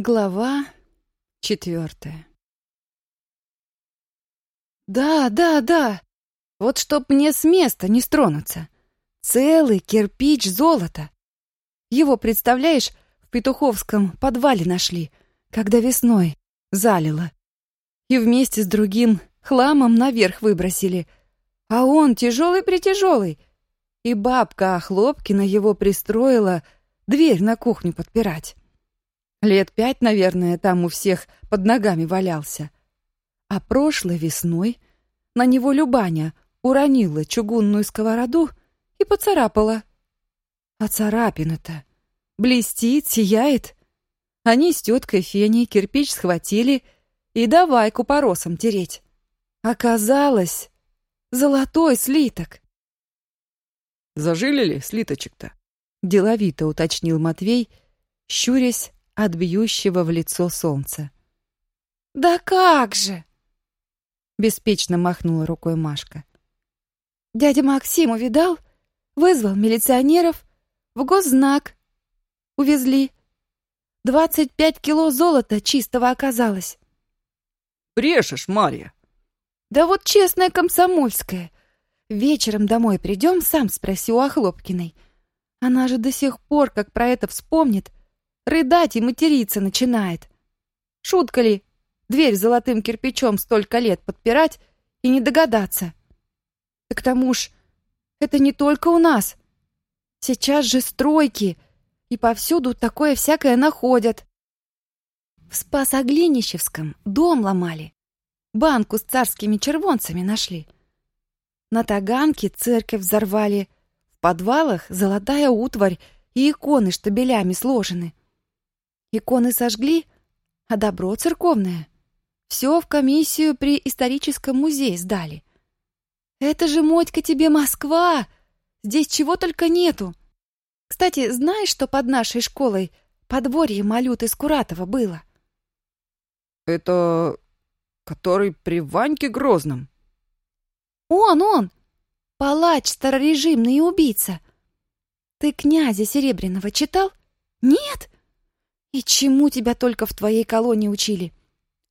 Глава четвертая. Да, да, да. Вот чтоб мне с места не стронуться. Целый кирпич золота. Его, представляешь, в Петуховском подвале нашли, когда весной залило. И вместе с другим хламом наверх выбросили. А он тяжелый-притяжелый. И бабка Охлопкина его пристроила дверь на кухню подпирать. Лет пять, наверное, там у всех под ногами валялся. А прошлой весной на него Любаня уронила чугунную сковороду и поцарапала. А царапина-то блестит, сияет. Они с теткой Феней кирпич схватили и давай купоросом тереть. Оказалось, золотой слиток. «Зажили ли слиточек-то?» — деловито уточнил Матвей, щурясь от бьющего в лицо солнца. «Да как же!» Беспечно махнула рукой Машка. «Дядя Максим увидал, вызвал милиционеров, в госзнак. Увезли. Двадцать пять кило золота чистого оказалось». «Брешешь, Марья!» «Да вот честная комсомольская. Вечером домой придем, сам спроси у Охлопкиной. Она же до сих пор, как про это вспомнит, рыдать и материться начинает. Шутка ли, дверь золотым кирпичом столько лет подпирать и не догадаться? Да к тому ж, это не только у нас. Сейчас же стройки, и повсюду такое всякое находят. В Спасоглинищевском дом ломали. Банку с царскими червонцами нашли. На Таганке церковь взорвали. В подвалах золотая утварь и иконы штабелями сложены. Иконы сожгли, а добро церковное. Все в комиссию при историческом музее сдали. Это же, Мотька, тебе Москва! Здесь чего только нету. Кстати, знаешь, что под нашей школой подворье Малюты Скуратова было? Это который при Ваньке Грозном? Он, он! Палач старорежимный и убийца. Ты князя Серебряного читал? Нет? И чему тебя только в твоей колонии учили?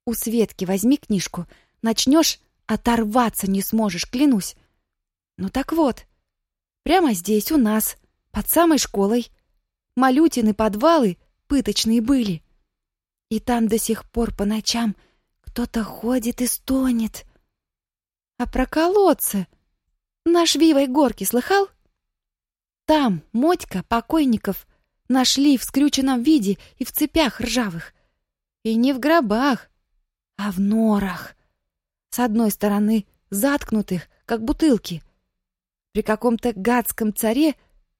У Светки возьми книжку, начнешь, оторваться не сможешь, клянусь. Ну так вот, прямо здесь у нас, под самой школой, малютины подвалы пыточные были. И там до сих пор по ночам кто-то ходит и стонет. А про колодцы наш Вивой горки слыхал? Там Мотька покойников Нашли в скрюченном виде и в цепях ржавых. И не в гробах, а в норах. С одной стороны заткнутых, как бутылки. При каком-то гадском царе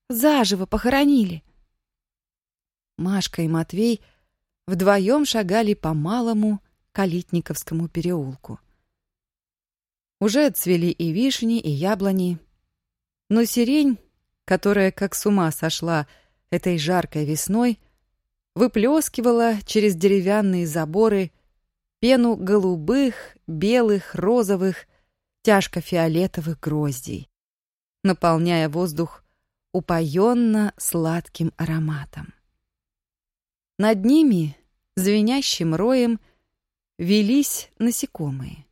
заживо похоронили. Машка и Матвей вдвоем шагали по малому Калитниковскому переулку. Уже отцвели и вишни, и яблони, но сирень, которая как с ума сошла этой жаркой весной выплескивала через деревянные заборы пену голубых, белых, розовых, тяжко-фиолетовых гроздей, наполняя воздух упоенно сладким ароматом. Над ними, звенящим роем, велись насекомые.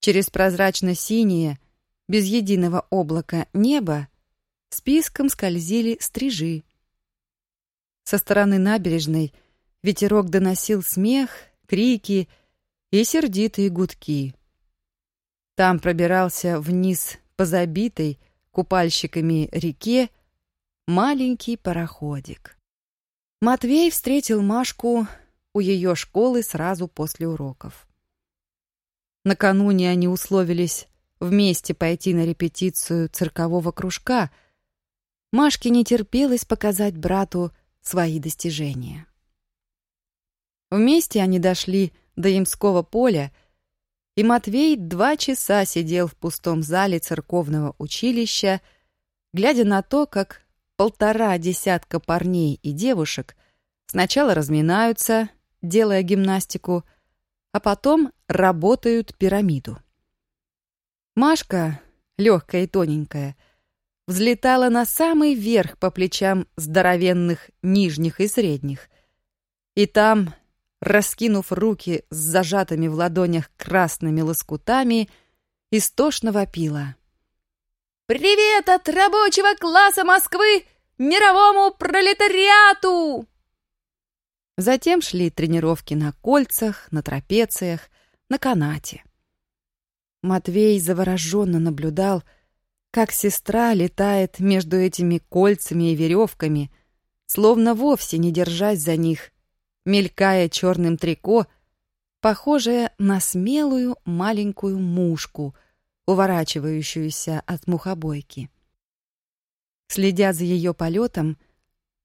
Через прозрачно-синее, без единого облака небо списком скользили стрижи. Со стороны набережной ветерок доносил смех, крики и сердитые гудки. Там пробирался вниз по забитой купальщиками реке маленький пароходик. Матвей встретил Машку у ее школы сразу после уроков. Накануне они условились вместе пойти на репетицию циркового кружка — Машке не терпелось показать брату свои достижения. Вместе они дошли до Ямского поля, и Матвей два часа сидел в пустом зале церковного училища, глядя на то, как полтора десятка парней и девушек сначала разминаются, делая гимнастику, а потом работают пирамиду. Машка, легкая и тоненькая, — взлетала на самый верх по плечам здоровенных нижних и средних. И там, раскинув руки с зажатыми в ладонях красными лоскутами, истошно вопила. «Привет от рабочего класса Москвы мировому пролетариату!» Затем шли тренировки на кольцах, на трапециях, на канате. Матвей завороженно наблюдал, как сестра летает между этими кольцами и веревками, словно вовсе не держась за них, мелькая черным трико, похожее на смелую маленькую мушку, уворачивающуюся от мухобойки. Следя за ее полетом,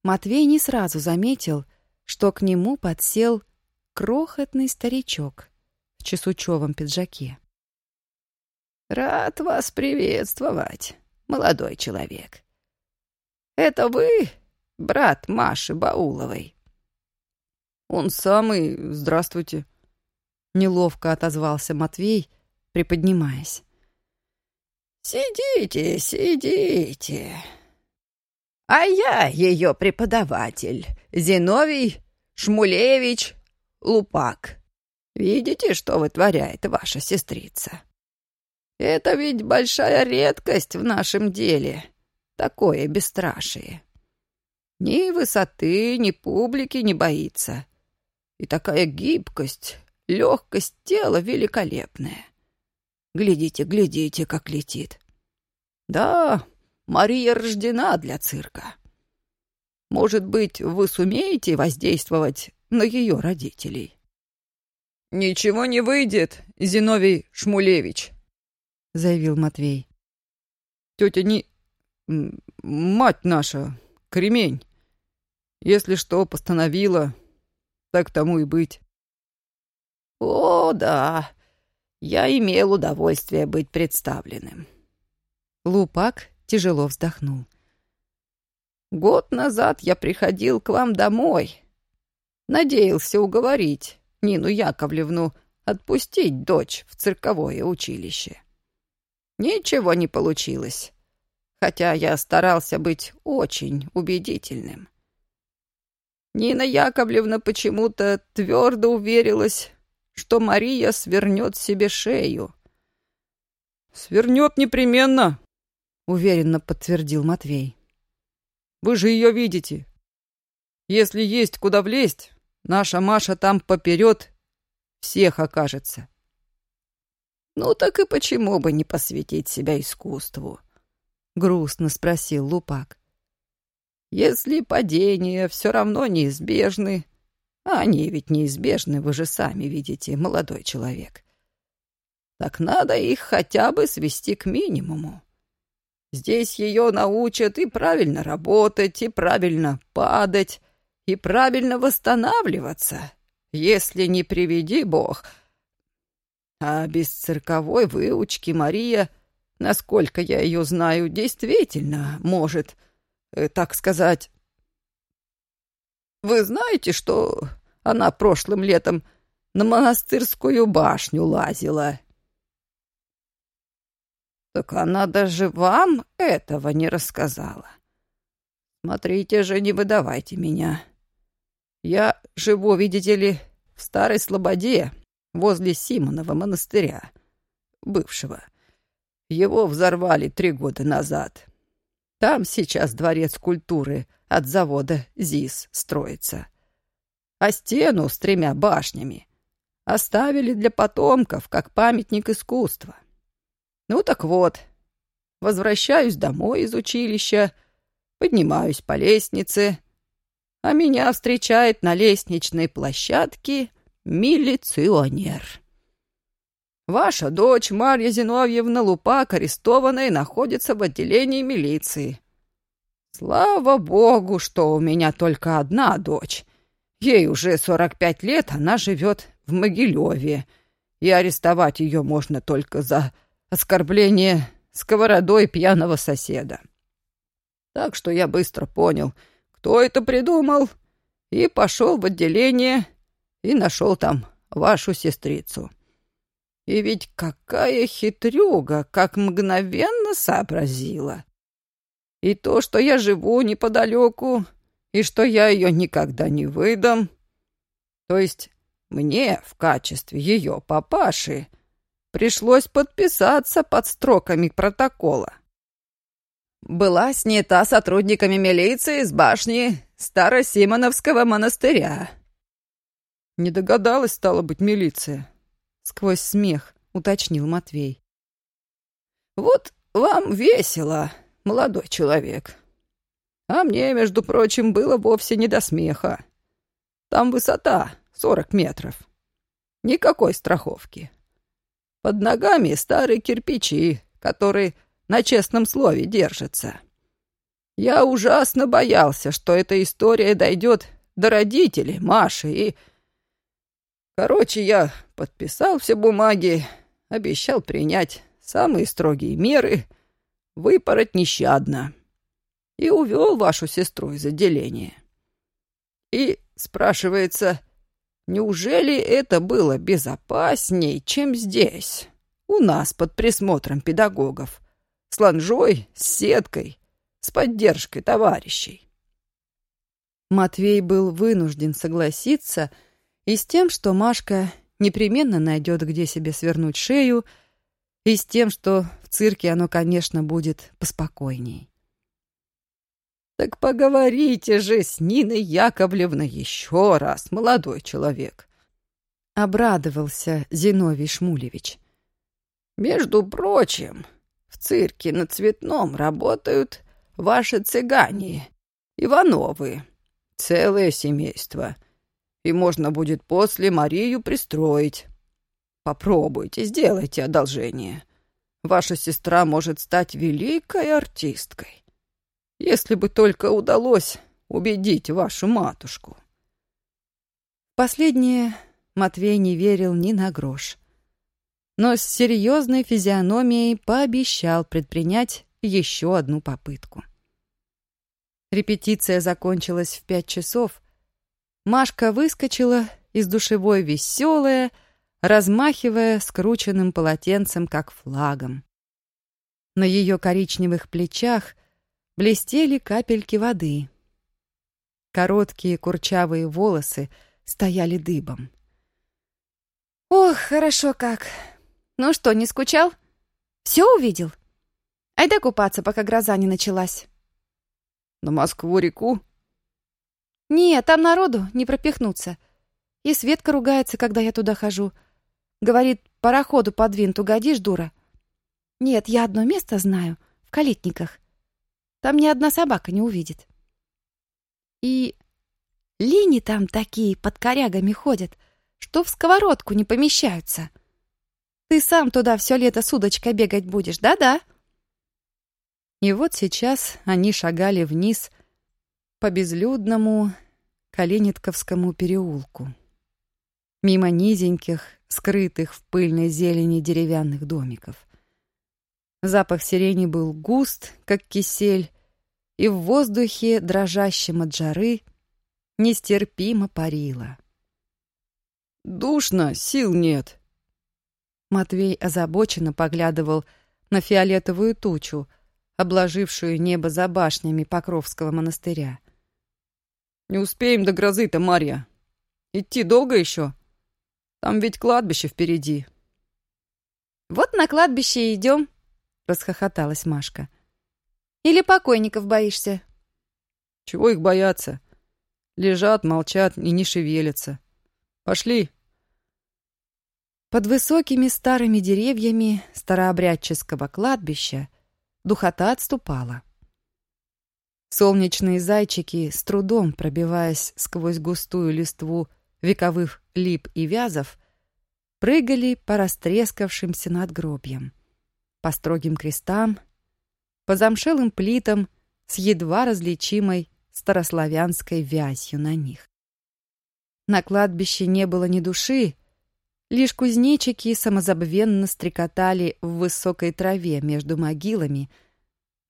Матвей не сразу заметил, что к нему подсел крохотный старичок в чесучевом пиджаке. «Рад вас приветствовать, молодой человек. Это вы, брат Маши Бауловой?» «Он самый, здравствуйте», — неловко отозвался Матвей, приподнимаясь. «Сидите, сидите. А я ее преподаватель, Зиновий Шмулевич Лупак. Видите, что вытворяет ваша сестрица? Это ведь большая редкость в нашем деле, такое бесстрашие. Ни высоты, ни публики не боится. И такая гибкость, легкость тела великолепная. Глядите, глядите, как летит. Да, Мария рождена для цирка. Может быть, вы сумеете воздействовать на ее родителей? «Ничего не выйдет, Зиновий Шмулевич», — заявил Матвей. «Тетя не... мать наша, кремень. Если что постановила, так тому и быть». «О, да, я имел удовольствие быть представленным». Лупак тяжело вздохнул. «Год назад я приходил к вам домой. Надеялся уговорить Нину Яковлевну отпустить дочь в цирковое училище. Ничего не получилось, хотя я старался быть очень убедительным. Нина Яковлевна почему-то твердо уверилась, что Мария свернет себе шею. «Свернет непременно», — уверенно подтвердил Матвей. «Вы же ее видите. Если есть куда влезть, наша Маша там поперед всех окажется». «Ну так и почему бы не посвятить себя искусству?» — грустно спросил Лупак. «Если падения все равно неизбежны, а они ведь неизбежны, вы же сами видите, молодой человек, так надо их хотя бы свести к минимуму. Здесь ее научат и правильно работать, и правильно падать, и правильно восстанавливаться, если не приведи Бог. А без цирковой выучки Мария, насколько я ее знаю, действительно может, э, так сказать... Вы знаете, что она прошлым летом на монастырскую башню лазила так она даже вам этого не рассказала. Смотрите же, не выдавайте меня. Я живу, видите ли, в Старой Слободе, возле Симонова монастыря, бывшего. Его взорвали три года назад. Там сейчас дворец культуры от завода ЗИС строится. А стену с тремя башнями оставили для потомков как памятник искусства. Ну так вот, возвращаюсь домой из училища, поднимаюсь по лестнице, а меня встречает на лестничной площадке милиционер. Ваша дочь Марья Зиновьевна Лупак арестована и находится в отделении милиции. Слава богу, что у меня только одна дочь. Ей уже 45 лет, она живет в Могилеве, и арестовать ее можно только за оскорбление сковородой пьяного соседа. Так что я быстро понял, кто это придумал, и пошел в отделение и нашел там вашу сестрицу. И ведь какая хитрюга, как мгновенно сообразила. И то, что я живу неподалеку, и что я ее никогда не выдам, То есть мне в качестве ее папаши пришлось подписаться под строками протокола. Была снята сотрудниками милиции с башни Старосимоновского монастыря. Не догадалась, стала быть, милиция. Сквозь смех уточнил Матвей. Вот вам весело, молодой человек. А мне, между прочим, было вовсе не до смеха. Там высота сорок метров. Никакой страховки. Под ногами старые кирпичи, которые на честном слове держатся. Я ужасно боялся, что эта история дойдет до родителей Маши и... Короче, я подписал все бумаги, обещал принять самые строгие меры, выпороть нещадно. И увел вашу сестру из отделения. И спрашивается, неужели это было безопасней, чем здесь, у нас под присмотром педагогов, с ланжой, с сеткой, с поддержкой товарищей? Матвей был вынужден согласиться и с тем, что Машка непременно найдет, где себе свернуть шею, и с тем, что в цирке оно, конечно, будет поспокойней. «Так поговорите же с Ниной Яковлевной еще раз, молодой человек!» Обрадовался Зиновий Шмулевич. «Между прочим, в цирке на Цветном работают ваши цыгане, Ивановы, целое семейство, и можно будет после Марию пристроить. Попробуйте, сделайте одолжение. Ваша сестра может стать великой артисткой. Если бы только удалось убедить вашу матушку. Последнее Матвей не верил ни на грош. Но с серьезной физиономией пообещал предпринять еще одну попытку. Репетиция закончилась в пять часов. Машка выскочила из душевой веселая, размахивая скрученным полотенцем, как флагом. На ее коричневых плечах блестели капельки воды. Короткие курчавые волосы стояли дыбом. «Ох, хорошо как! Ну что, не скучал? Все увидел? Айда купаться, пока гроза не началась». «На Москву-реку?» «Нет, там народу не пропихнуться. И Светка ругается, когда я туда хожу. Говорит, пароходу под винт угодишь, дура. Нет, я одно место знаю, в Калитниках. Там ни одна собака не увидит. И лини там такие под корягами ходят, что в сковородку не помещаются. Ты сам туда все лето с удочкой бегать будешь, да-да?» И вот сейчас они шагали вниз по безлюдному Калинитковскому переулку. Мимо низеньких, скрытых в пыльной зелени деревянных домиков. Запах сирени был густ, как кисель, и в воздухе, дрожащем от жары, нестерпимо парило. «Душно, сил нет!» Матвей озабоченно поглядывал на фиолетовую тучу, обложившую небо за башнями Покровского монастыря. «Не успеем до грозы-то, Марья. Идти долго еще?» Там ведь кладбище впереди». «Вот на кладбище и идем», — расхохоталась Машка. «Или покойников боишься?» «Чего их бояться? Лежат, молчат и не шевелятся. Пошли». Под высокими старыми деревьями старообрядческого кладбища духота отступала. Солнечные зайчики, с трудом пробиваясь сквозь густую листву вековых лип и вязов, прыгали по растрескавшимся надгробьям, по строгим крестам, по замшелым плитам с едва различимой старославянской вязью на них. На кладбище не было ни души, лишь кузнечики самозабвенно стрекотали в высокой траве между могилами,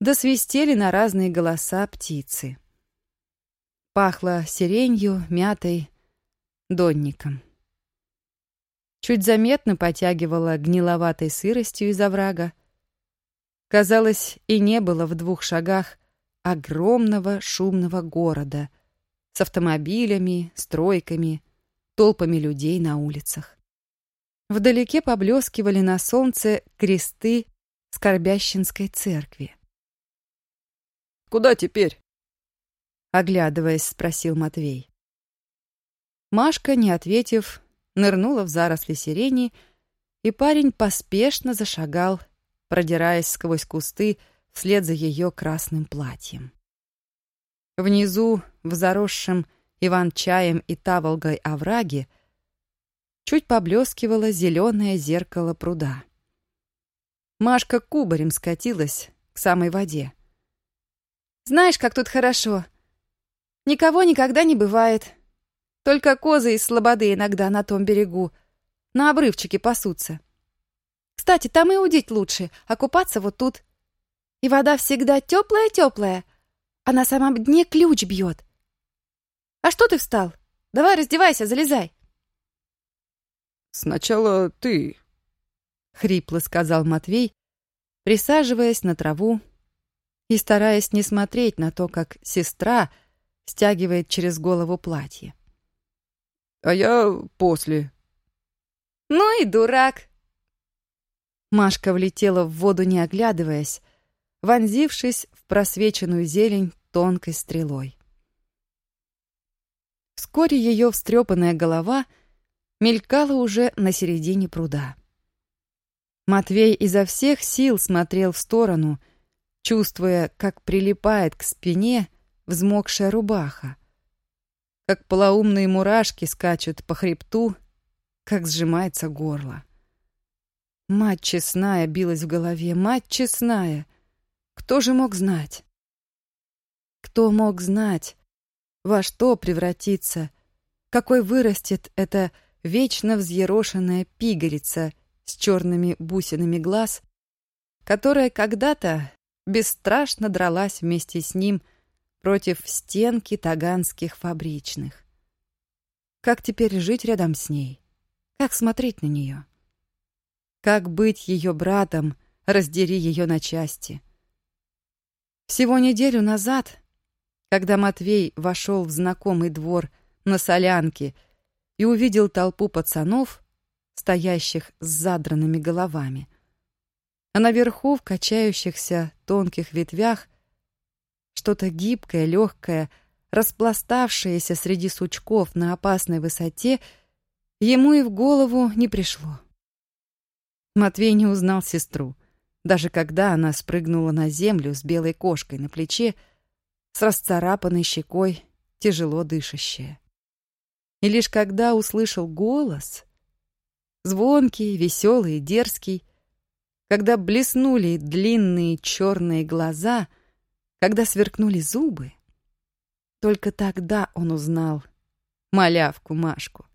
да свистели на разные голоса птицы. Пахло сиренью, мятой, донником. Чуть заметно потягивала гниловатой сыростью из оврага. Казалось, и не было в двух шагах огромного шумного города с автомобилями, стройками, толпами людей на улицах. Вдалеке поблескивали на солнце кресты Скорбящинской церкви. «Куда теперь?» Оглядываясь, спросил Матвей. Машка, не ответив, нырнула в заросли сирени, и парень поспешно зашагал, продираясь сквозь кусты вслед за ее красным платьем. Внизу, в заросшем иван-чаем и таволгой овраге, чуть поблескивало зеленое зеркало пруда. Машка кубарем скатилась к самой воде. «Знаешь, как тут хорошо. Никого никогда не бывает. Только козы из слободы иногда на том берегу, на обрывчике пасутся. Кстати, там и удить лучше, а купаться вот тут. И вода всегда теплая-теплая, а на самом дне ключ бьет. А что ты встал? Давай раздевайся, залезай. Сначала ты, — хрипло сказал Матвей, присаживаясь на траву и стараясь не смотреть на то, как сестра стягивает через голову платье а я после». «Ну и дурак!» Машка влетела в воду, не оглядываясь, вонзившись в просвеченную зелень тонкой стрелой. Вскоре ее встрепанная голова мелькала уже на середине пруда. Матвей изо всех сил смотрел в сторону, чувствуя, как прилипает к спине взмокшая рубаха, как полоумные мурашки скачут по хребту, как сжимается горло. Мать честная билась в голове, мать честная. Кто же мог знать? Кто мог знать, во что превратится, какой вырастет эта вечно взъерошенная пигарица с черными бусинами глаз, которая когда-то бесстрашно дралась вместе с ним — против стенки таганских фабричных. Как теперь жить рядом с ней? Как смотреть на нее? Как быть ее братом, раздери ее на части? Всего неделю назад, когда Матвей вошел в знакомый двор на солянке и увидел толпу пацанов, стоящих с задранными головами, а наверху в качающихся тонких ветвях что-то гибкое, легкое, распластавшееся среди сучков на опасной высоте, ему и в голову не пришло. Матвей не узнал сестру, даже когда она спрыгнула на землю с белой кошкой на плече, с расцарапанной щекой, тяжело дышащая. И лишь когда услышал голос, звонкий, веселый, дерзкий, когда блеснули длинные черные глаза — когда сверкнули зубы, только тогда он узнал малявку Машку.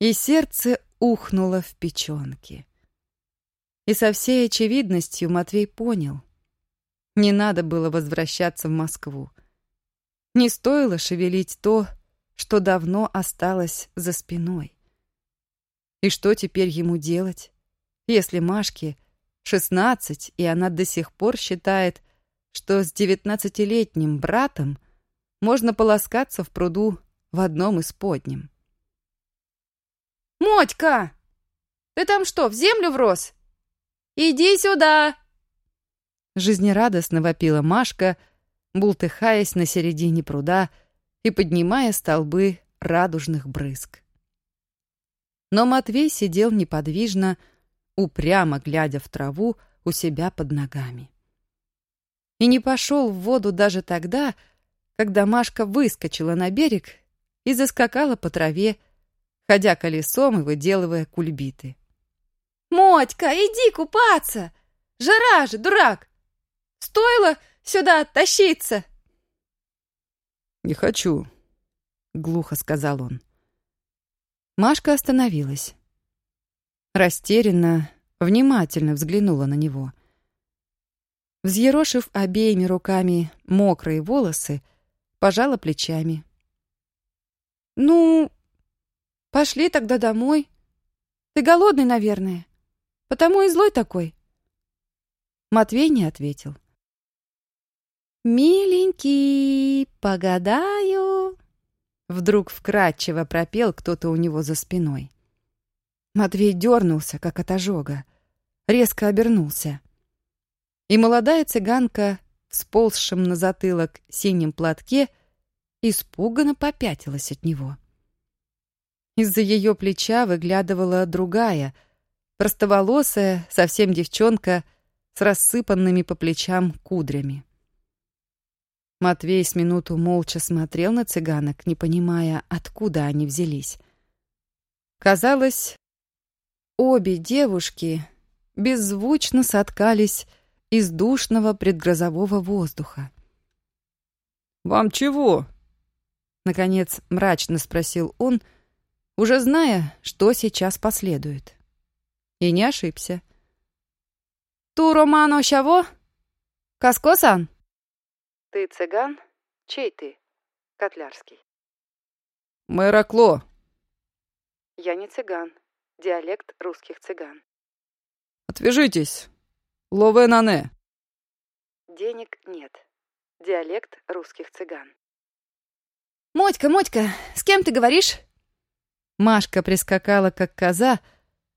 И сердце ухнуло в печенки. И со всей очевидностью Матвей понял. Не надо было возвращаться в Москву. Не стоило шевелить то, что давно осталось за спиной. И что теперь ему делать, если Машке шестнадцать, и она до сих пор считает, что с девятнадцатилетним братом можно полоскаться в пруду в одном из подним. «Мотька! Ты там что, в землю врос? Иди сюда!» Жизнерадостно вопила Машка, бултыхаясь на середине пруда и поднимая столбы радужных брызг. Но Матвей сидел неподвижно, упрямо глядя в траву у себя под ногами и не пошел в воду даже тогда, когда Машка выскочила на берег и заскакала по траве, ходя колесом и выделывая кульбиты. «Мотька, иди купаться! Жара же, дурак! Стоило сюда тащиться!» «Не хочу», — глухо сказал он. Машка остановилась. Растерянно, внимательно взглянула на него — взъерошив обеими руками мокрые волосы, пожала плечами. «Ну, пошли тогда домой. Ты голодный, наверное, потому и злой такой». Матвей не ответил. «Миленький, погадаю». Вдруг вкрадчиво пропел кто-то у него за спиной. Матвей дернулся, как от ожога, резко обернулся. И молодая цыганка, сползшим на затылок синим платке, испуганно попятилась от него. Из-за ее плеча выглядывала другая, простоволосая, совсем девчонка с рассыпанными по плечам кудрями. Матвей с минуту молча смотрел на цыганок, не понимая, откуда они взялись. Казалось, обе девушки беззвучно соткались из душного предгрозового воздуха. «Вам чего?» Наконец мрачно спросил он, уже зная, что сейчас последует. И не ошибся. «Ту Романо Щаво? Каскосан?» Ты цыган? Чей ты? Котлярский. Мэракло. Я не цыган. Диалект русских цыган. Отвяжитесь. Лове нане. Денег нет. Диалект русских цыган. «Мотька, Мотька, с кем ты говоришь?» Машка прискакала, как коза,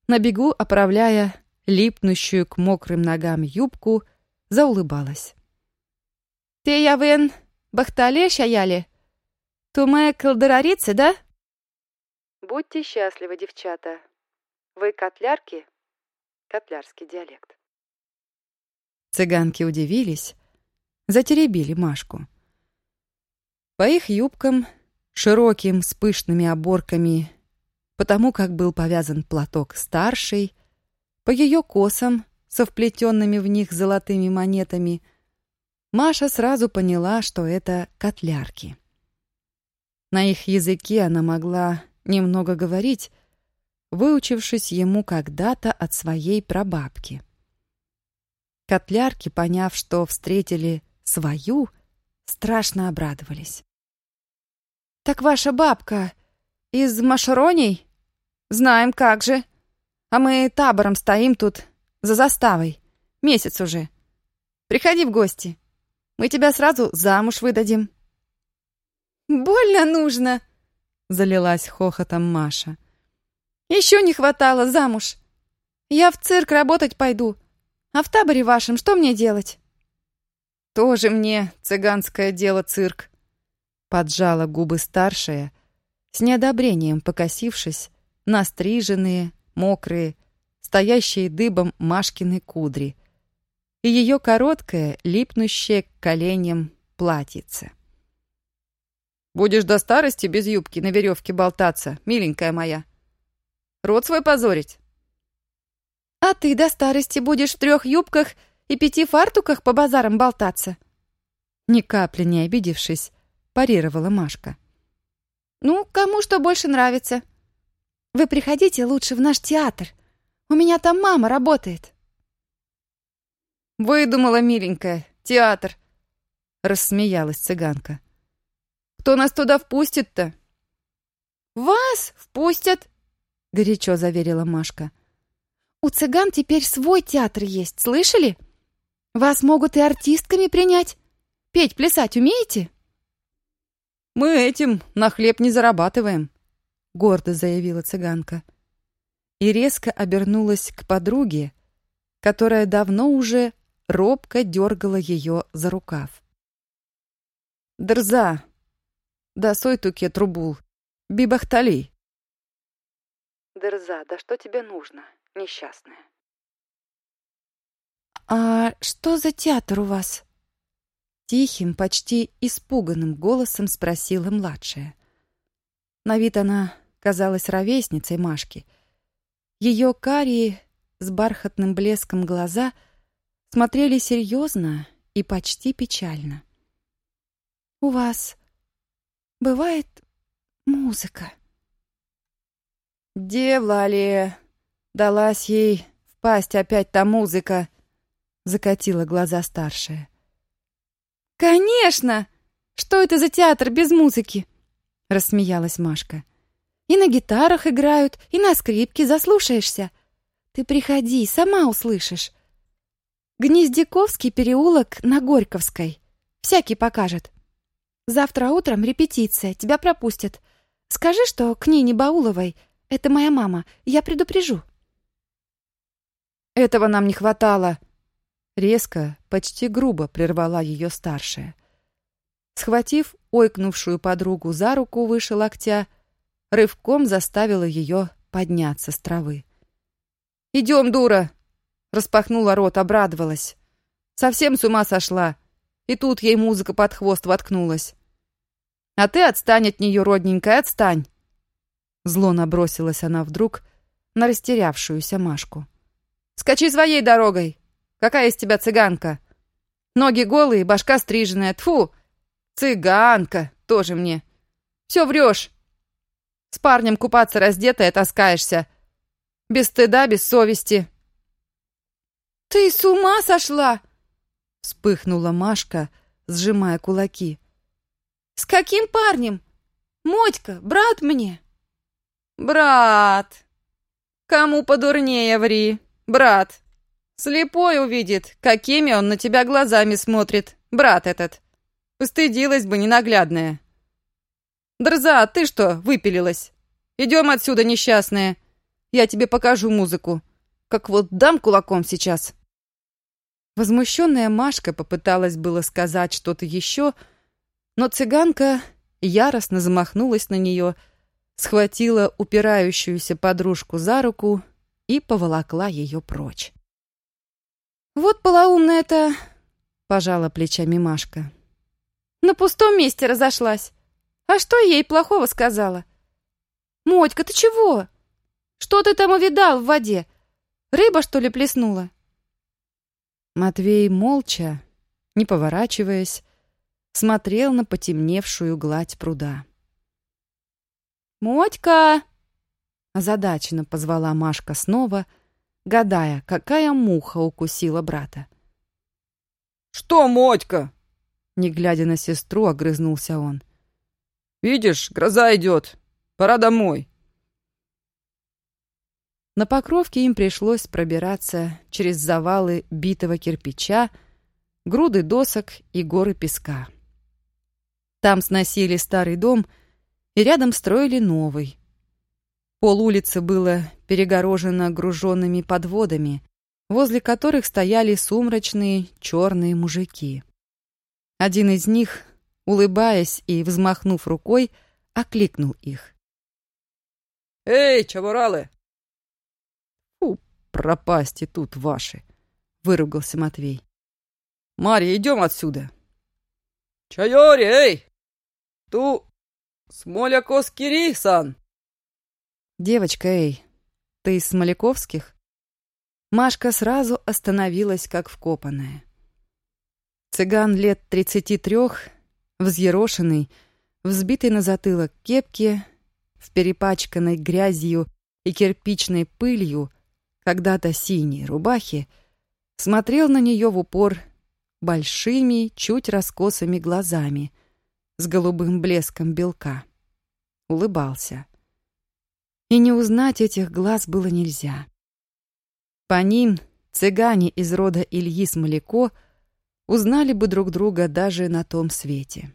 на бегу оправляя липнущую к мокрым ногам юбку, заулыбалась. «Ты, Явен, бахтале шаяли? Туме колдорарицы, да?» Будьте счастливы, девчата. Вы котлярки? Котлярский диалект. Цыганки удивились, затеребили Машку. По их юбкам, широким, с пышными оборками, потому как был повязан платок старший, по ее косам, со вплетенными в них золотыми монетами, Маша сразу поняла, что это котлярки. На их языке она могла немного говорить, выучившись ему когда-то от своей прабабки. Котлярки, поняв, что встретили свою, страшно обрадовались. «Так ваша бабка из Машароней? Знаем, как же. А мы табором стоим тут, за заставой. Месяц уже. Приходи в гости. Мы тебя сразу замуж выдадим». «Больно нужно!» — залилась хохотом Маша. «Еще не хватало замуж. Я в цирк работать пойду. А в таборе вашем что мне делать?» «Тоже мне цыганское дело цирк», Поджала губы старшая, с неодобрением покосившись на стриженные, мокрые, стоящие дыбом Машкины кудри и ее короткое, липнущее к коленям платьице. «Будешь до старости без юбки на веревке болтаться, миленькая моя. Рот свой позорить?» «А ты до старости будешь в трех юбках и пяти фартуках по базарам болтаться?» Ни капли не обидевшись, парировала Машка. «Ну, кому что больше нравится. Вы приходите лучше в наш театр. У меня там мама работает». «Выдумала, миленькая, театр!» — рассмеялась цыганка. «Кто нас туда впустит-то?» «Вас впустят!» — горячо заверила Машка. «У цыган теперь свой театр есть, слышали? Вас могут и артистками принять. Петь, плясать умеете?» «Мы этим на хлеб не зарабатываем», — гордо заявила цыганка. И резко обернулась к подруге, которая давно уже робко дергала ее за рукав. «Дерза! Да сой туке трубул! Бибахтали!» Дерза, да что тебе нужно, несчастная? «А что за театр у вас?» Тихим, почти испуганным голосом спросила младшая. На вид она казалась ровесницей Машки. Ее карие с бархатным блеском глаза смотрели серьезно и почти печально. «У вас бывает музыка?» «Девлали!» Далась ей в пасть опять та музыка, закатила глаза старшая. «Конечно! Что это за театр без музыки?» — рассмеялась Машка. «И на гитарах играют, и на скрипке заслушаешься. Ты приходи, сама услышишь. Гнездяковский переулок на Горьковской. Всякий покажет. Завтра утром репетиция, тебя пропустят. Скажи, что к Нине Бауловой. Это моя мама, я предупрежу». «Этого нам не хватало!» Резко, почти грубо прервала ее старшая. Схватив ойкнувшую подругу за руку выше локтя, рывком заставила ее подняться с травы. «Идем, дура!» Распахнула рот, обрадовалась. Совсем с ума сошла. И тут ей музыка под хвост воткнулась. «А ты отстань от нее, родненькая, отстань!» Зло набросилась она вдруг на растерявшуюся Машку. «Скачи своей дорогой! Какая из тебя цыганка? Ноги голые, башка стриженная, тфу! Цыганка! Тоже мне! Все врешь! С парнем купаться раздетая таскаешься! Без стыда, без совести!» «Ты с ума сошла?» Вспыхнула Машка, сжимая кулаки. «С каким парнем? Мотька, брат мне!» «Брат! Кому подурнее ври, брат! Слепой увидит, какими он на тебя глазами смотрит, брат этот! Устыдилась бы ненаглядная!» «Дрза, ты что, выпилилась? Идем отсюда, несчастная! Я тебе покажу музыку, как вот дам кулаком сейчас!» Возмущенная Машка попыталась было сказать что-то еще, но цыганка яростно замахнулась на нее, схватила упирающуюся подружку за руку и поволокла ее прочь. «Вот полоумная-то!» — пожала плечами Машка. «На пустом месте разошлась. А что ей плохого сказала?» «Мотька, ты чего? Что ты там увидал в воде? Рыба, что ли, плеснула?» Матвей молча, не поворачиваясь, смотрел на потемневшую гладь пруда. «Мотька!» — озадаченно позвала Машка снова, гадая, какая муха укусила брата. «Что, Мотька?» Не глядя на сестру, огрызнулся он. «Видишь, гроза идет. Пора домой». На Покровке им пришлось пробираться через завалы битого кирпича, груды досок и горы песка. Там сносили старый дом и рядом строили новый. Пол улицы было перегорожено груженными подводами, возле которых стояли сумрачные черные мужики. Один из них, улыбаясь и взмахнув рукой, окликнул их. «Эй, чавуралы, пропасть и тут ваши!» — выругался Матвей. «Марья, идем отсюда!» «Чайори, эй! Ту Смолякос Кири-сан!» «Девочка, эй, ты из Смоляковских?» Машка сразу остановилась, как вкопанная. Цыган лет тридцати трех, взъерошенный, взбитый на затылок кепки, в перепачканной грязью и кирпичной пылью, когда-то синей рубахе, смотрел на нее в упор большими, чуть раскосыми глазами с голубым блеском белка. Улыбался. И не узнать этих глаз было нельзя. По ним цыгане из рода Ильи Смоляко узнали бы друг друга даже на том свете.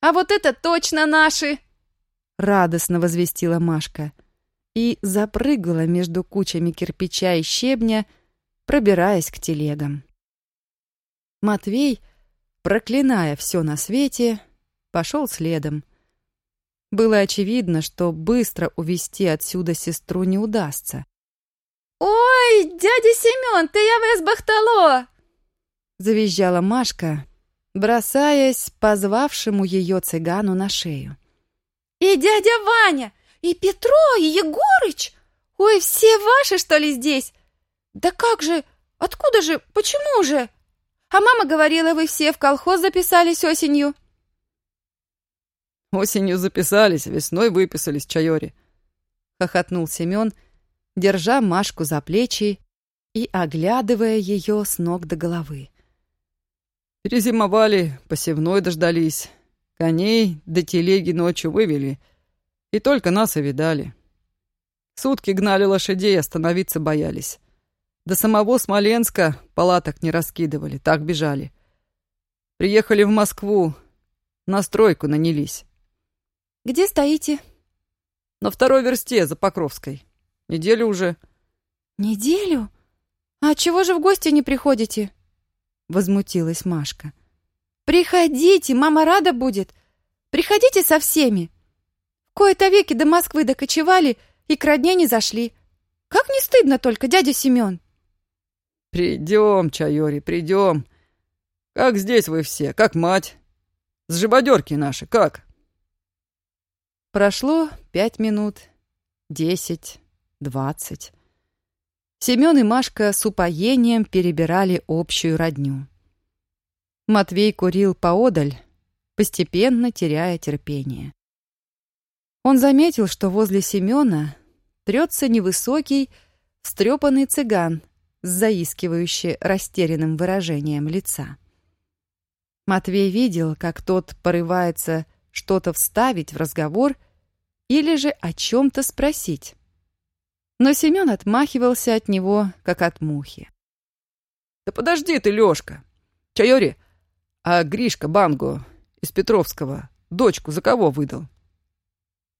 «А вот это точно наши!» — радостно возвестила Машка и запрыгала между кучами кирпича и щебня, пробираясь к телегам. Матвей, проклиная все на свете, пошел следом. Было очевидно, что быстро увести отсюда сестру не удастся. «Ой, дядя Семен, ты я бахтало!» Завизжала Машка, бросаясь позвавшему ее цыгану на шею. «И дядя Ваня! И Петро, и Егорыч! Ой, все ваши, что ли, здесь? Да как же? Откуда же? Почему же? А мама говорила, вы все в колхоз записались осенью. Осенью записались, весной выписались, Чайори. Хохотнул Семен, держа Машку за плечи и оглядывая ее с ног до головы. Перезимовали, посевной дождались, коней до телеги ночью вывели — и только нас и видали. Сутки гнали лошадей, остановиться боялись. До самого Смоленска палаток не раскидывали, так бежали. Приехали в Москву. На стройку нанялись. Где стоите? На второй версте за Покровской. Неделю уже. Неделю? А чего же в гости не приходите? Возмутилась Машка. Приходите, мама рада будет. Приходите со всеми. В кои-то веки до Москвы докочевали и к родне не зашли. Как не стыдно только, дядя Семен. Придем, Чайори, придем. Как здесь вы все, как мать? С живодерки наши, как? Прошло пять минут, десять, двадцать. Семен и Машка с упоением перебирали общую родню. Матвей курил поодаль, постепенно теряя терпение. Он заметил, что возле Семена трется невысокий, встрепанный цыган с заискивающе растерянным выражением лица. Матвей видел, как тот порывается что-то вставить в разговор или же о чем-то спросить. Но Семен отмахивался от него, как от мухи. «Да подожди ты, Лёшка! Чайори, а Гришка Банго из Петровского дочку за кого выдал?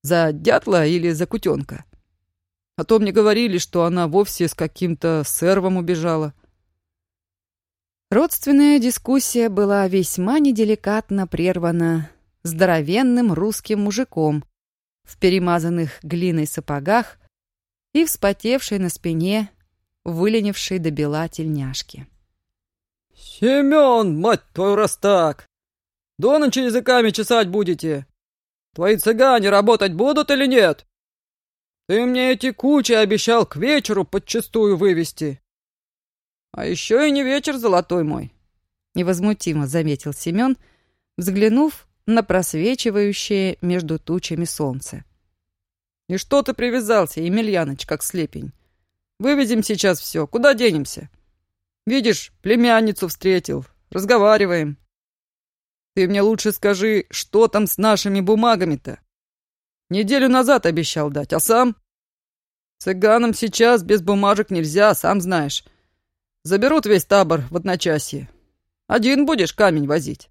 За дятла или за кутенка? А то мне говорили, что она вовсе с каким-то сервом убежала». Родственная дискуссия была весьма неделикатно прервана здоровенным русским мужиком в перемазанных глиной сапогах и вспотевшей на спине, выленившей до бела тельняшки. «Семен, мать твою, раз так! До ночи языками чесать будете! Твои цыгане работать будут или нет? Ты мне эти кучи обещал к вечеру подчистую вывести!» А еще и не вечер золотой мой, невозмутимо заметил Семен, взглянув на просвечивающее между тучами солнце. И что ты привязался, Емельяныч, как слепень? Вывезем сейчас все, куда денемся? Видишь, племянницу встретил, разговариваем. Ты мне лучше скажи, что там с нашими бумагами-то? Неделю назад обещал дать, а сам? Цыганам сейчас без бумажек нельзя, сам знаешь. Заберут весь табор в одночасье. Один будешь камень возить.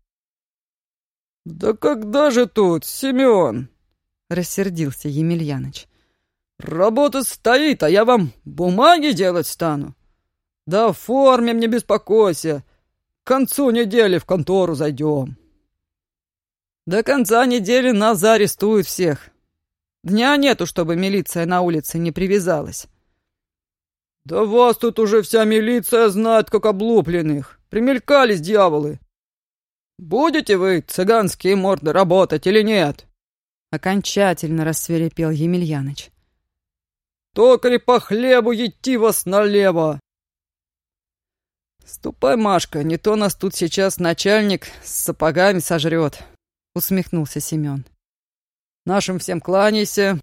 «Да когда же тут, Семен?» — рассердился Емельяныч. «Работа стоит, а я вам бумаги делать стану. Да оформим, не беспокойся. К концу недели в контору зайдем». «До конца недели нас заарестуют всех. Дня нету, чтобы милиция на улице не привязалась». «Да вас тут уже вся милиция знает, как облупленных. Примелькались дьяволы. Будете вы, цыганские морды, работать или нет?» Окончательно рассверепел Емельяныч. «Токари по хлебу идти вас налево!» «Ступай, Машка, не то нас тут сейчас начальник с сапогами сожрет», — усмехнулся Семен. «Нашим всем кланяйся.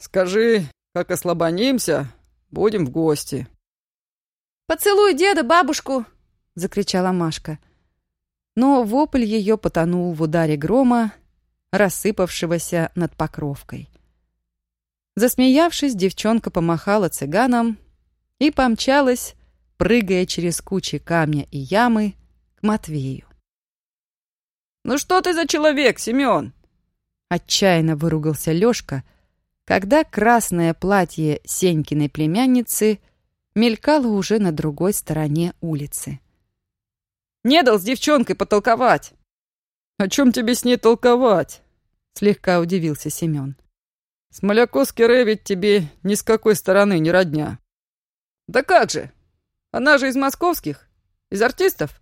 Скажи, как ослабонимся, Будем в гости». «Поцелуй деда, бабушку!» — закричала Машка. Но вопль ее потонул в ударе грома, рассыпавшегося над покровкой. Засмеявшись, девчонка помахала цыганам и помчалась, прыгая через кучи камня и ямы, к Матвею. «Ну что ты за человек, Семен?» Отчаянно выругался Лёшка, когда красное платье Сенькиной племянницы мелькало уже на другой стороне улицы. «Не дал с девчонкой потолковать!» «О чем тебе с ней толковать?» — слегка удивился Семен. «Смолякоский Рэвид тебе ни с какой стороны не родня». «Да как же! Она же из московских, из артистов.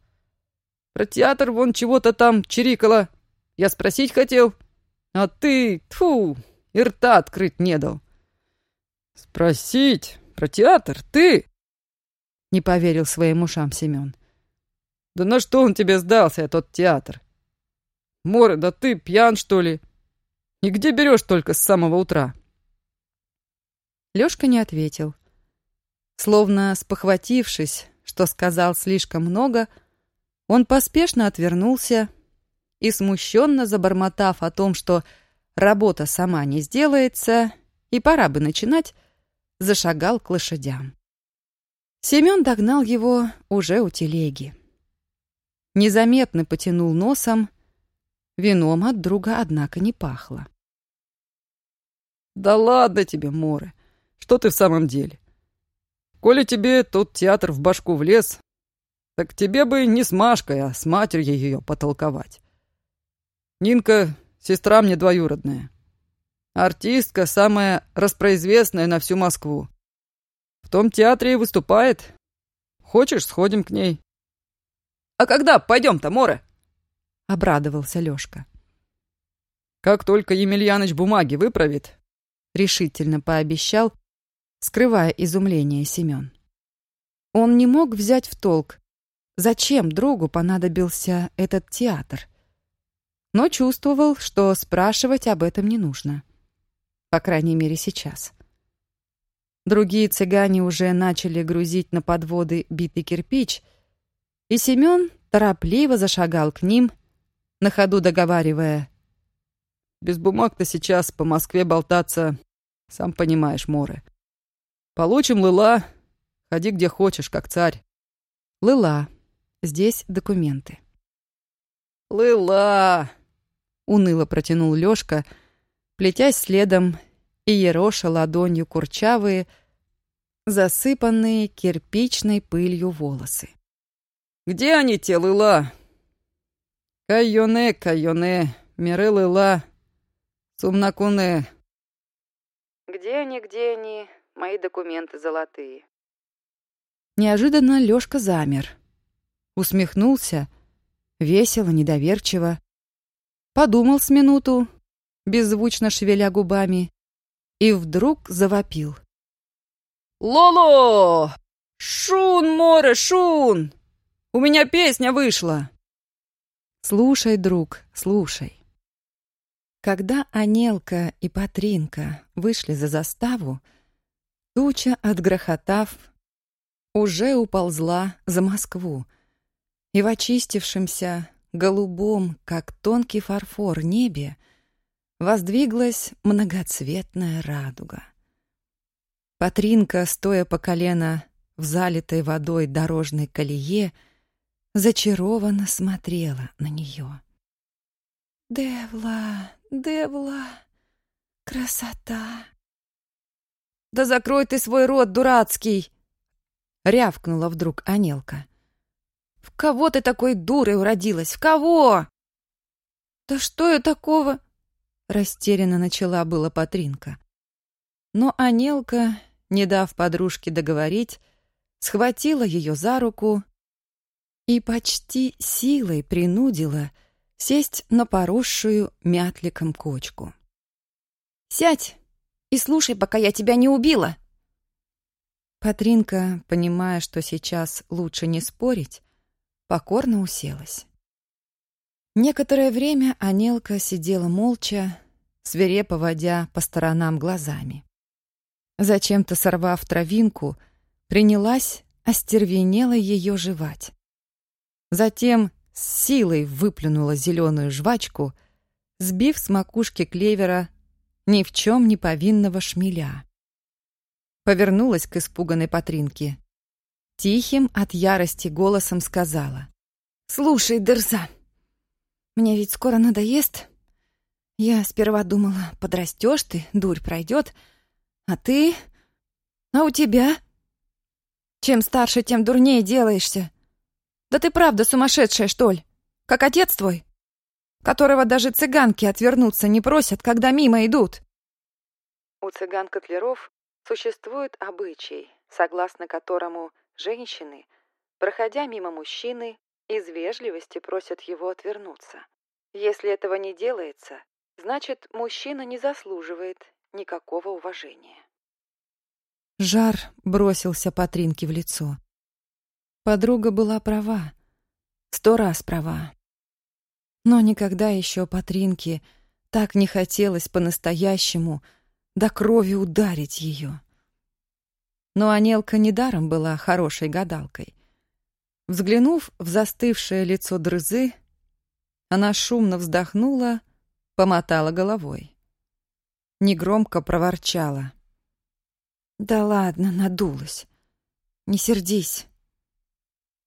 Про театр вон чего-то там чирикала. Я спросить хотел. А ты, тфу, и рта открыть не дал. «Спросить про театр? Ты?» Не поверил своим ушам Семен. «Да на что он тебе сдался, тот театр? Море, да ты пьян, что ли? И где берешь только с самого утра?» Лёшка не ответил. Словно спохватившись, что сказал слишком много, он поспешно отвернулся и, смущенно забормотав о том, что работа сама не сделается, и пора бы начинать, зашагал к лошадям. Семен догнал его уже у телеги. Незаметно потянул носом, Вином от друга, однако, не пахло. «Да ладно тебе, Море. Что ты в самом деле? Коли тебе тот театр в башку влез, так тебе бы не с Машкой, а с матерью ее потолковать. Нинка — сестра мне двоюродная. Артистка самая распроизвестная на всю Москву. В том театре и выступает. Хочешь, сходим к ней. А когда пойдем-то, Море? Обрадовался Лёшка. Как только Емельяныч бумаги выправит, решительно пообещал, скрывая изумление Семён. Он не мог взять в толк, зачем другу понадобился этот театр, но чувствовал, что спрашивать об этом не нужно. По крайней мере, сейчас. Другие цыгане уже начали грузить на подводы битый кирпич, и Семён торопливо зашагал к ним, на ходу договаривая. «Без бумаг-то сейчас по Москве болтаться, сам понимаешь, Море. Получим лыла, ходи где хочешь, как царь». «Лыла. Здесь документы». «Лыла!» — уныло протянул Лёшка, плетясь следом и ероша ладонью курчавые, засыпанные кирпичной пылью волосы. «Где они, те лыла?» «Кайоне, кайоне, мире лыла, сумнакуне». «Где они, где они, мои документы золотые?» Неожиданно Лёшка замер. Усмехнулся, весело, недоверчиво. Подумал с минуту, беззвучно шевеля губами, и вдруг завопил. «Лоло! Шун, море, шун! У меня песня вышла!» «Слушай, друг, слушай». Когда Анелка и Патринка вышли за заставу, туча, отгрохотав, уже уползла за Москву, и в очистившемся, голубом, как тонкий фарфор, небе воздвиглась многоцветная радуга. Патринка, стоя по колено в залитой водой дорожной колее, зачарованно смотрела на нее. «Девла, Девла, красота!» «Да закрой ты свой рот, дурацкий!» — рявкнула вдруг Анелка. «В кого ты такой дурой уродилась? В кого?» «Да что я такого?» — растерянно начала была Патринка. Но Анелка, не дав подружке договорить, схватила ее за руку и почти силой принудила сесть на поросшую мятликом кочку. «Сядь и слушай, пока я тебя не убила!» Патринка, понимая, что сейчас лучше не спорить, покорно уселась. Некоторое время Анелка сидела молча, свирепо водя по сторонам глазами. Зачем-то сорвав травинку, принялась остервенела ее жевать. Затем с силой выплюнула зеленую жвачку, сбив с макушки клевера ни в чем не повинного шмеля повернулась к испуганной Патринке. Тихим от ярости голосом сказала. «Слушай, Дерза, мне ведь скоро надоест. Я сперва думала, подрастешь ты, дурь пройдет, а ты... А у тебя? Чем старше, тем дурнее делаешься. Да ты правда сумасшедшая, что ли? Как отец твой, которого даже цыганки отвернуться не просят, когда мимо идут». У цыган-котлеров Существует обычай, согласно которому женщины, проходя мимо мужчины, из вежливости просят его отвернуться. Если этого не делается, значит, мужчина не заслуживает никакого уважения. Жар бросился Патринке в лицо. Подруга была права, сто раз права. Но никогда еще Патринке так не хотелось по-настоящему до крови ударить ее. Но Анелка недаром была хорошей гадалкой. Взглянув в застывшее лицо дрызы, она шумно вздохнула, помотала головой. Негромко проворчала. «Да ладно, надулась. Не сердись.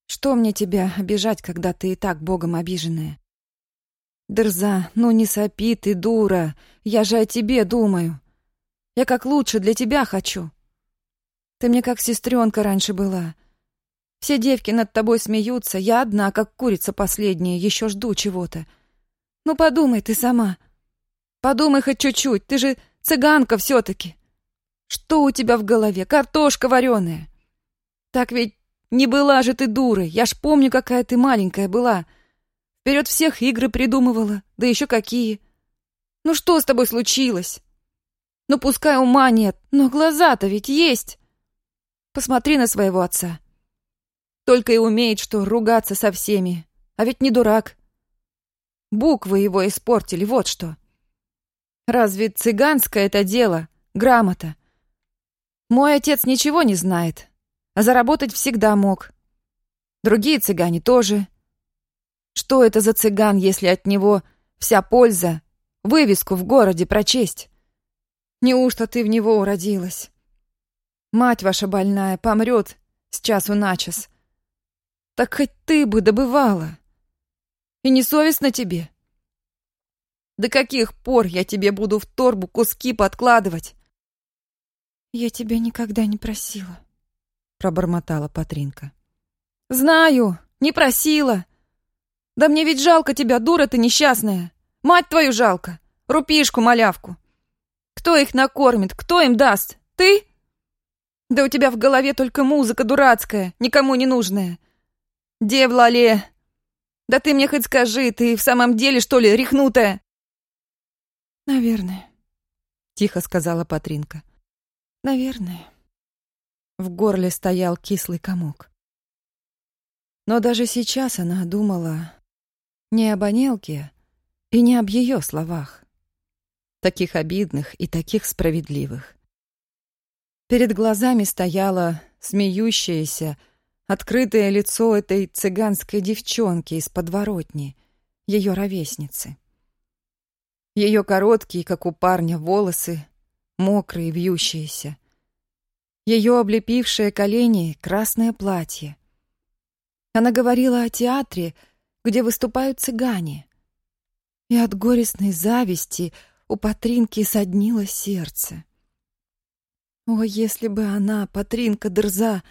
Что мне тебя обижать, когда ты и так богом обиженная? Дерза, ну не сопи ты, дура. Я же о тебе думаю. Я как лучше для тебя хочу. Ты мне как сестренка раньше была. Все девки над тобой смеются, я одна, как курица последняя, еще жду чего-то. Ну подумай ты сама. Подумай хоть чуть-чуть, ты же цыганка все-таки. Что у тебя в голове? Картошка вареная. Так ведь не была же ты дурой, я ж помню, какая ты маленькая была. Вперед всех игры придумывала, да еще какие. Ну что с тобой случилось? Ну пускай ума нет, но глаза-то ведь есть. Посмотри на своего отца. Только и умеет, что ругаться со всеми. А ведь не дурак. Буквы его испортили, вот что. Разве цыганское это дело, грамота? Мой отец ничего не знает, а заработать всегда мог. Другие цыгане тоже. Что это за цыган, если от него вся польза, вывеску в городе прочесть? Неужто ты в него уродилась? Мать ваша больная помрет с часу на час, так хоть ты бы добывала. И не совестно тебе? До каких пор я тебе буду в торбу куски подкладывать? Я тебя никогда не просила, пробормотала Патринка. Знаю, не просила. Да мне ведь жалко тебя, дура ты несчастная. Мать твою жалко, рупишку, малявку. Кто их накормит, кто им даст? Ты? Да у тебя в голове только музыка дурацкая, никому не нужная. «Девлале! Да ты мне хоть скажи, ты в самом деле, что ли, рехнутая?» «Наверное», — тихо сказала Патринка. «Наверное». В горле стоял кислый комок. Но даже сейчас она думала не об Анелке и не об ее словах, таких обидных и таких справедливых. Перед глазами стояла смеющаяся, открытое лицо этой цыганской девчонки из подворотни, ее ровесницы. Ее короткие, как у парня, волосы, мокрые, вьющиеся. Ее облепившее колени красное платье. Она говорила о театре, где выступают цыгане. И от горестной зависти у Патринки соднило сердце. О, если бы она, Патринка Дерза,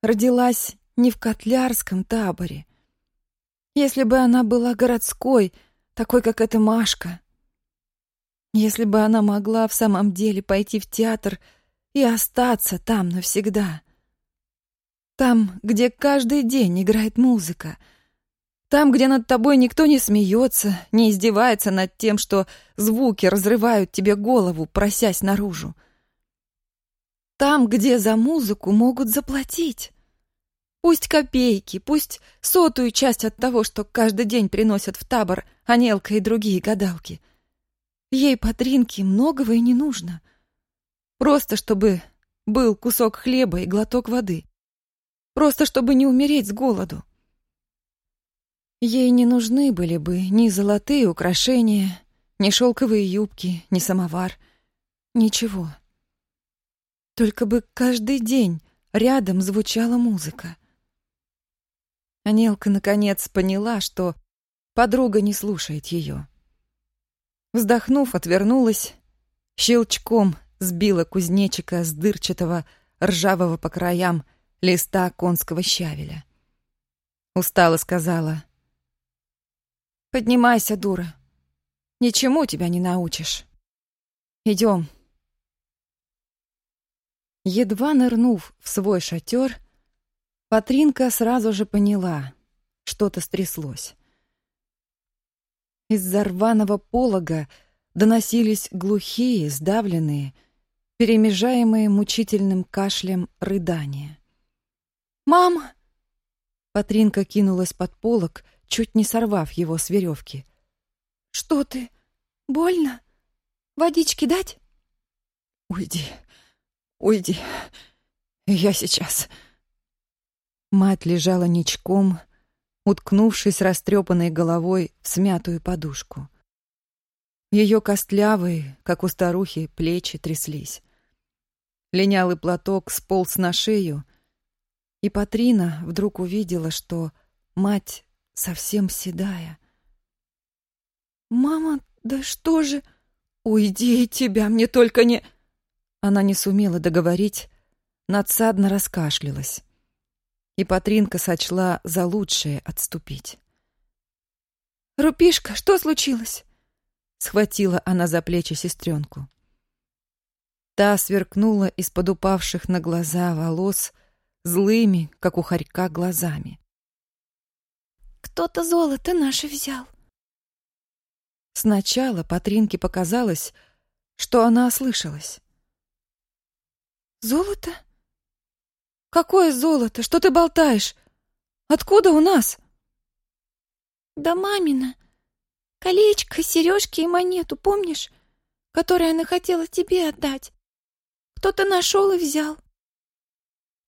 родилась не в котлярском таборе. Если бы она была городской, такой, как эта Машка. Если бы она могла в самом деле пойти в театр и остаться там навсегда. Там, где каждый день играет музыка. Там, где над тобой никто не смеется, не издевается над тем, что звуки разрывают тебе голову, просясь наружу. Там, где за музыку могут заплатить. Пусть копейки, пусть сотую часть от того, что каждый день приносят в табор Анелка и другие гадалки. Ей, Патринке, многого и не нужно. Просто чтобы был кусок хлеба и глоток воды. Просто чтобы не умереть с голоду. Ей не нужны были бы ни золотые украшения, ни шелковые юбки, ни самовар. Ничего. Только бы каждый день рядом звучала музыка. Анелка наконец поняла, что подруга не слушает ее. Вздохнув, отвернулась, щелчком сбила кузнечика с дырчатого, ржавого по краям листа конского щавеля. Устало сказала. «Поднимайся, дура. Ничему тебя не научишь. Идем». Едва нырнув в свой шатер, Патринка сразу же поняла, что-то стряслось. Из-за рваного полога доносились глухие, сдавленные, перемежаемые мучительным кашлем рыдания. «Мам!» Патринка кинулась под полог, чуть не сорвав его с веревки. «Что ты? Больно? Водички дать?» «Уйди, Уйди. Я сейчас. Мать лежала ничком, уткнувшись растрепанной головой в смятую подушку. Ее костлявые, как у старухи, плечи тряслись. Линялый платок сполз на шею, и Патрина вдруг увидела, что мать совсем седая. «Мама, да что же? Уйди, тебя мне только не...» Она не сумела договорить, надсадно раскашлялась. И Патринка сочла за лучшее отступить. «Рупишка, что случилось?» Схватила она за плечи сестренку. Та сверкнула из-под упавших на глаза волос злыми, как у хорька, глазами. «Кто-то золото наше взял». Сначала Патринке показалось, что она ослышалась. «Золото? Какое золото? Что ты болтаешь? Откуда у нас?» «Да мамина. Колечко, сережки и монету, помнишь? Которую она хотела тебе отдать. Кто-то нашел и взял».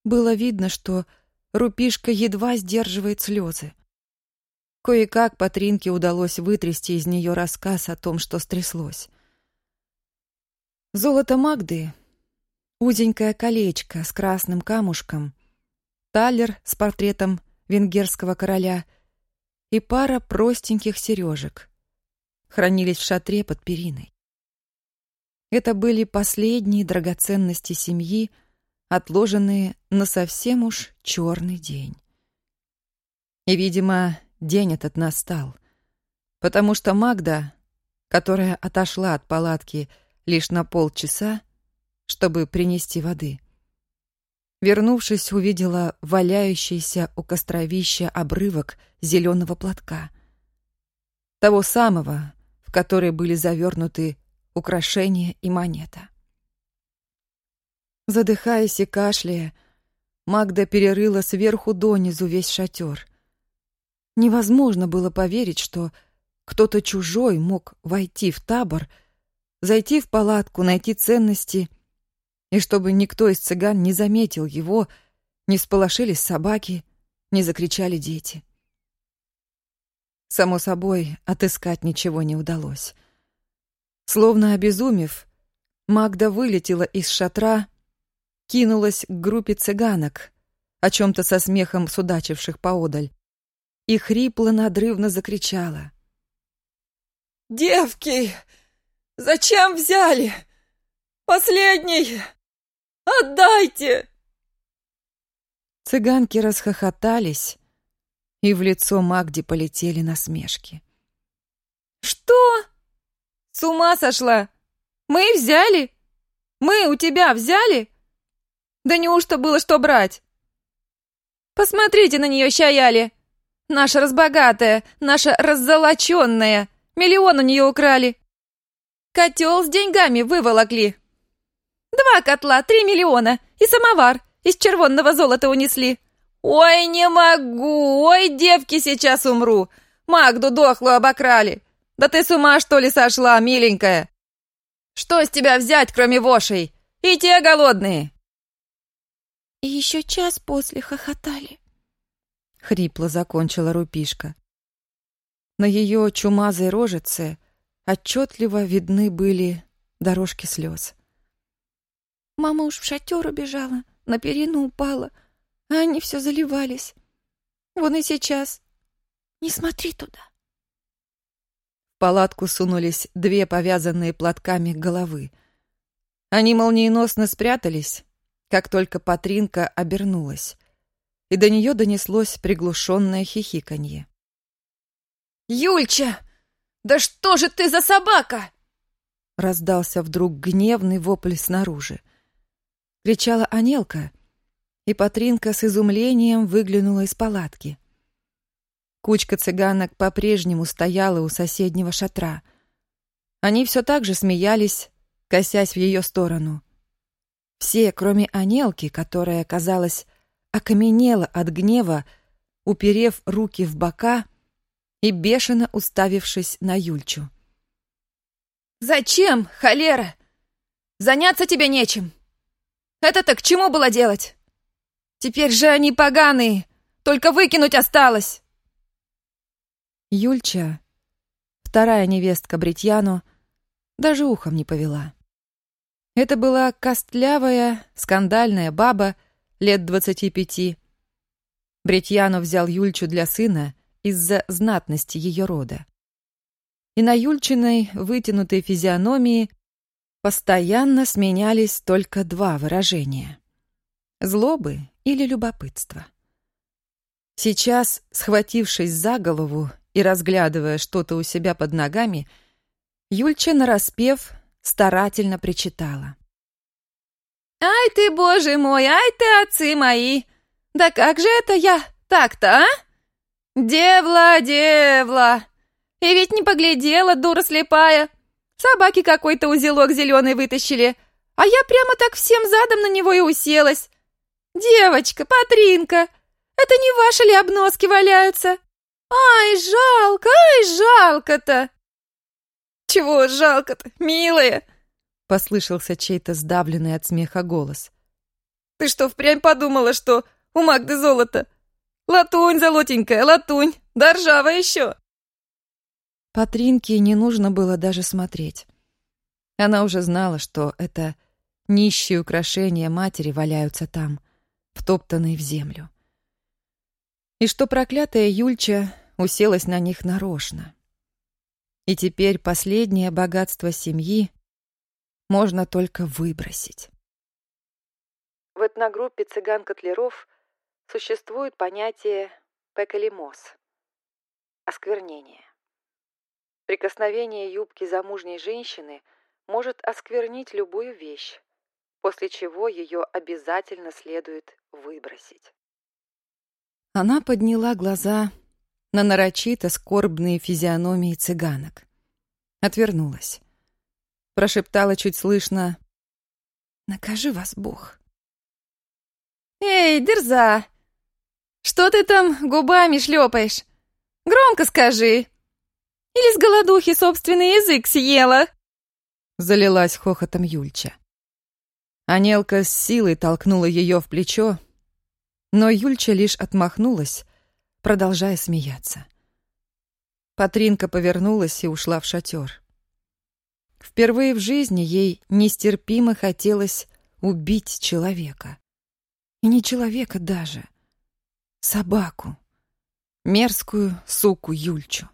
Было видно, что Рупишка едва сдерживает слезы. Кое-как Патринке удалось вытрясти из нее рассказ о том, что стряслось. Золото Магды узенькое колечко с красным камушком, талер с портретом венгерского короля и пара простеньких сережек хранились в шатре под периной. Это были последние драгоценности семьи, отложенные на совсем уж черный день. И, видимо, день этот настал, потому что Магда, которая отошла от палатки лишь на полчаса, чтобы принести воды. Вернувшись, увидела валяющийся у костровища обрывок зеленого платка. Того самого, в который были завернуты украшения и монета. Задыхаясь и кашляя, Магда перерыла сверху донизу весь шатер. Невозможно было поверить, что кто-то чужой мог войти в табор, зайти в палатку, найти ценности и чтобы никто из цыган не заметил его, не сполошились собаки, не закричали дети. Само собой, отыскать ничего не удалось. Словно обезумев, Магда вылетела из шатра, кинулась к группе цыганок, о чем-то со смехом судачивших поодаль, и хрипло-надрывно закричала. «Девки, зачем взяли? Последний! Отдайте!» Цыганки расхохотались, и в лицо Магди полетели насмешки. «Что? С ума сошла? Мы взяли? Мы у тебя взяли? Да неужто было что брать? Посмотрите на нее, Щаяли! Наша разбогатая, наша раззолоченная! Миллион у нее украли! Котел с деньгами выволокли!» Два котла, три миллиона и самовар из червонного золота унесли. Ой, не могу, ой, девки, сейчас умру. Магду дохлую обокрали. Да ты с ума, что ли, сошла, миленькая? Что с тебя взять, кроме вошей? И те голодные. И еще час после хохотали. Хрипло закончила Рупишка. На ее чумазой рожице отчетливо видны были дорожки слез. Мама уж в шатер убежала, на перину упала, а они все заливались. Вон и сейчас. Не смотри туда. В палатку сунулись две повязанные платками головы. Они молниеносно спрятались, как только Патринка обернулась, и до нее донеслось приглушенное хихиканье. «Юльча! Да что же ты за собака?» Раздался вдруг гневный вопль снаружи кричала Анелка, и Патринка с изумлением выглянула из палатки. Кучка цыганок по-прежнему стояла у соседнего шатра. Они все так же смеялись, косясь в ее сторону. Все, кроме Анелки, которая, казалось, окаменела от гнева, уперев руки в бока и бешено уставившись на Юльчу. «Зачем, холера? Заняться тебе нечем!» Это-то к чему было делать? Теперь же они поганые, только выкинуть осталось. Юльча, вторая невестка Бритьяну, даже ухом не повела. Это была костлявая, скандальная баба лет двадцати пяти. Бритьяну взял Юльчу для сына из-за знатности ее рода. и на Юльчиной вытянутой физиономии постоянно сменялись только два выражения — злобы или любопытства. Сейчас, схватившись за голову и разглядывая что-то у себя под ногами, Юльча, нараспев, старательно причитала. «Ай ты, боже мой, ай ты, отцы мои! Да как же это я так-то, а? Девла, девла! И ведь не поглядела, дура слепая! Собаки какой-то узелок зеленый вытащили, а я прямо так всем задом на него и уселась. Девочка, Патринка, это не ваши ли обноски валяются? Ай, жалко, ай, жалко-то!» «Чего жалко-то, милая?» — послышался чей-то сдавленный от смеха голос. «Ты что, впрямь подумала, что у Магды золото? Латунь, золотенькая, латунь, да ржава еще!» Патринке не нужно было даже смотреть. Она уже знала, что это нищие украшения матери валяются там, втоптанные в землю. И что проклятая Юльча уселась на них нарочно. И теперь последнее богатство семьи можно только выбросить. В этногруппе цыган-котлеров существует понятие «пекалимоз» — осквернение. Прикосновение юбки замужней женщины может осквернить любую вещь, после чего ее обязательно следует выбросить. Она подняла глаза на нарочито скорбные физиономии цыганок. Отвернулась. Прошептала чуть слышно «Накажи вас, Бог». «Эй, дерза! Что ты там губами шлепаешь? Громко скажи! Или с голодухи собственный язык съела?» Залилась хохотом Юльча. Анелка с силой толкнула ее в плечо, но Юльча лишь отмахнулась, продолжая смеяться. Патринка повернулась и ушла в шатер. Впервые в жизни ей нестерпимо хотелось убить человека. И не человека даже. Собаку. Мерзкую суку Юльчу.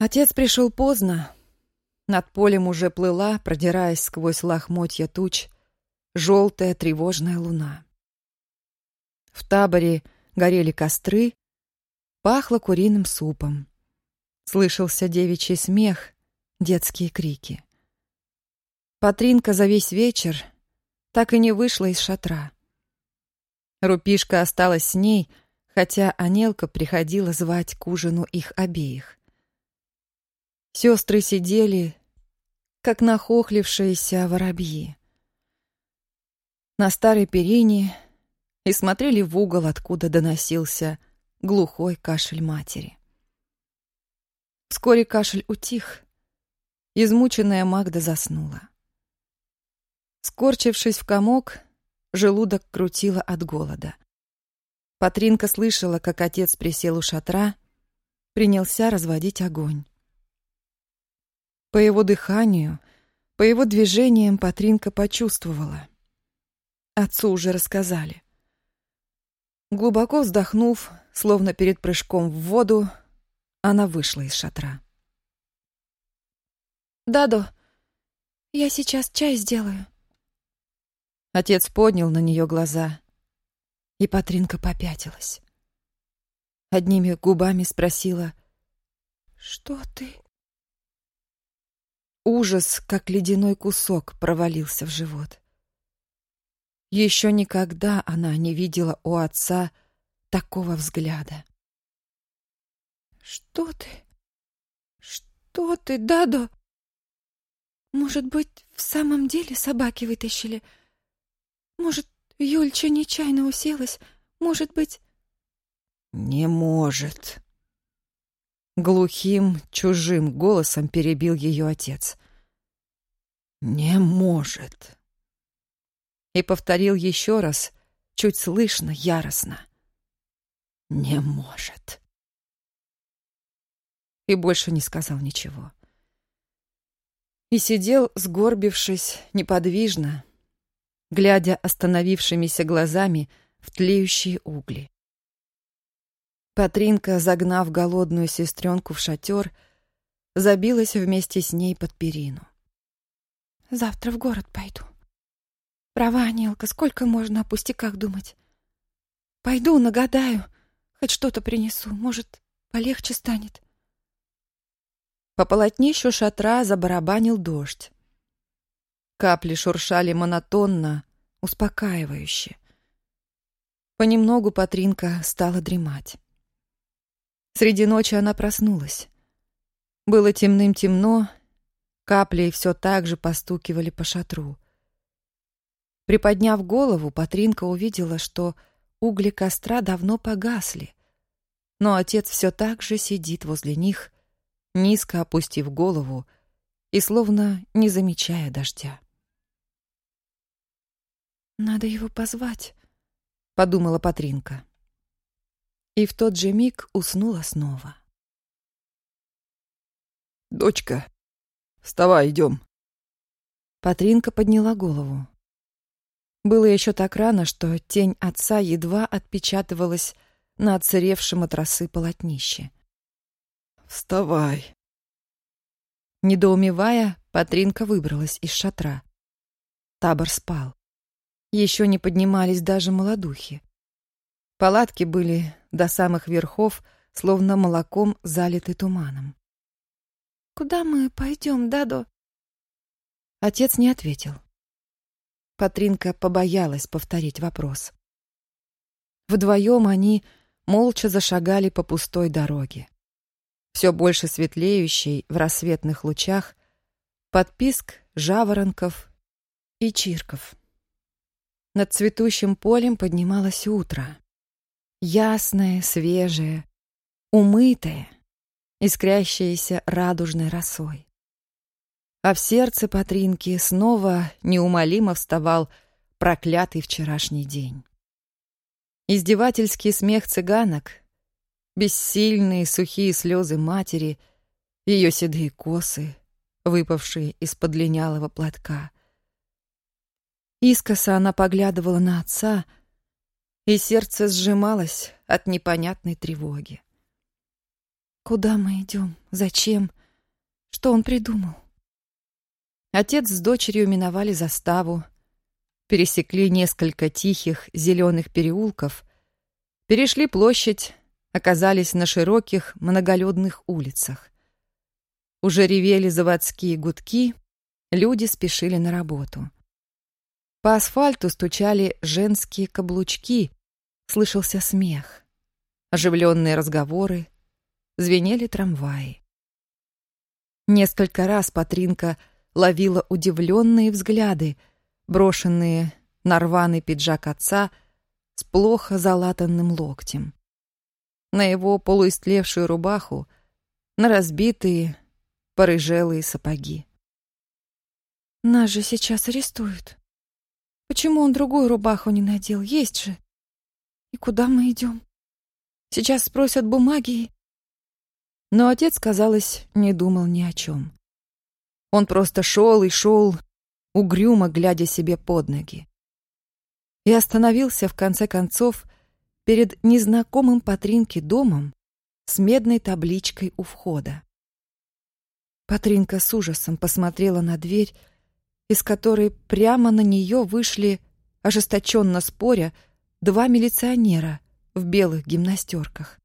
Отец пришел поздно. Над полем уже плыла, продираясь сквозь лохмотья туч, желтая тревожная луна. В таборе горели костры, пахло куриным супом. Слышался девичий смех, детские крики. Патринка за весь вечер так и не вышла из шатра. Рупишка осталась с ней, хотя Анелка приходила звать к ужину их обеих. Сестры сидели, как нахохлившиеся воробьи. На старой перине и смотрели в угол, откуда доносился глухой кашель матери. Вскоре кашель утих. Измученная Магда заснула. Скорчившись в комок, желудок крутило от голода. Патринка слышала, как отец присел у шатра, принялся разводить огонь. По его дыханию, по его движениям Патринка почувствовала. Отцу уже рассказали. Глубоко вздохнув, словно перед прыжком в воду, она вышла из шатра. «Дадо, я сейчас чай сделаю». Отец поднял на нее глаза, и Патринка попятилась. Одними губами спросила «Что ты?» Ужас, как ледяной кусок, провалился в живот. Еще никогда она не видела у отца такого взгляда. «Что ты? Что ты, Дадо? Может быть, в самом деле собаки вытащили? Может, Юльча нечаянно уселась? Может быть...» «Не может!» Глухим, чужим голосом перебил ее отец. «Не может!» и повторил еще раз, чуть слышно, яростно. «Не может». И больше не сказал ничего. И сидел, сгорбившись, неподвижно, глядя остановившимися глазами в тлеющие угли. Патринка, загнав голодную сестренку в шатер, забилась вместе с ней под перину. «Завтра в город пойду. Права, Анилка, сколько можно о пустяках думать? Пойду, нагадаю, хоть что-то принесу, может, полегче станет». По полотнищу шатра забарабанил дождь. Капли шуршали монотонно, успокаивающе. Понемногу Патринка стала дремать. Среди ночи она проснулась. Было темным-темно, капли все так же постукивали по шатру. Приподняв голову, Патринка увидела, что угли костра давно погасли, но отец все так же сидит возле них, низко опустив голову и словно не замечая дождя. «Надо его позвать», — подумала Патринка и в тот же миг уснула снова. «Дочка, вставай, идем». Патринка подняла голову. Было еще так рано, что тень отца едва отпечатывалась на отсыревшем от росы полотнище. «Вставай!» Недоумевая, Патринка выбралась из шатра. Табор спал. Еще не поднимались даже молодухи. Палатки были до самых верхов, словно молоком залиты туманом. «Куда мы пойдем, Дадо?» Отец не ответил. Патринка побоялась повторить вопрос. Вдвоем они молча зашагали по пустой дороге. Все больше светлеющей в рассветных лучах, под писк жаворонков и чирков. Над цветущим полем поднималось утро. Ясное, свежее, умытое, искрящееся радужной росой. А в сердце Патринки снова неумолимо вставал проклятый вчерашний день. Издевательский смех цыганок, бессильные сухие слезы матери, ее седые косы, выпавшие из-под линялого платка. Искоса она поглядывала на отца — и сердце сжималось от непонятной тревоги. «Куда мы идем? Зачем? Что он придумал?» Отец с дочерью миновали заставу, пересекли несколько тихих зеленых переулков, перешли площадь, оказались на широких многолюдных улицах. Уже ревели заводские гудки, люди спешили на работу. По асфальту стучали женские каблучки, слышался смех. Оживленные разговоры, звенели трамваи. Несколько раз Патринка ловила удивленные взгляды, брошенные на рваный пиджак отца с плохо залатанным локтем. На его полуистлевшую рубаху, на разбитые, порыжелые сапоги. «Нас же сейчас арестуют», Почему он другую рубаху не надел? Есть же. И куда мы идем? Сейчас спросят бумаги Но отец, казалось, не думал ни о чем. Он просто шел и шел, угрюмо глядя себе под ноги. И остановился, в конце концов, перед незнакомым Патринке домом с медной табличкой у входа. Патринка с ужасом посмотрела на дверь, из которой прямо на нее вышли, ожесточенно споря, два милиционера в белых гимнастерках.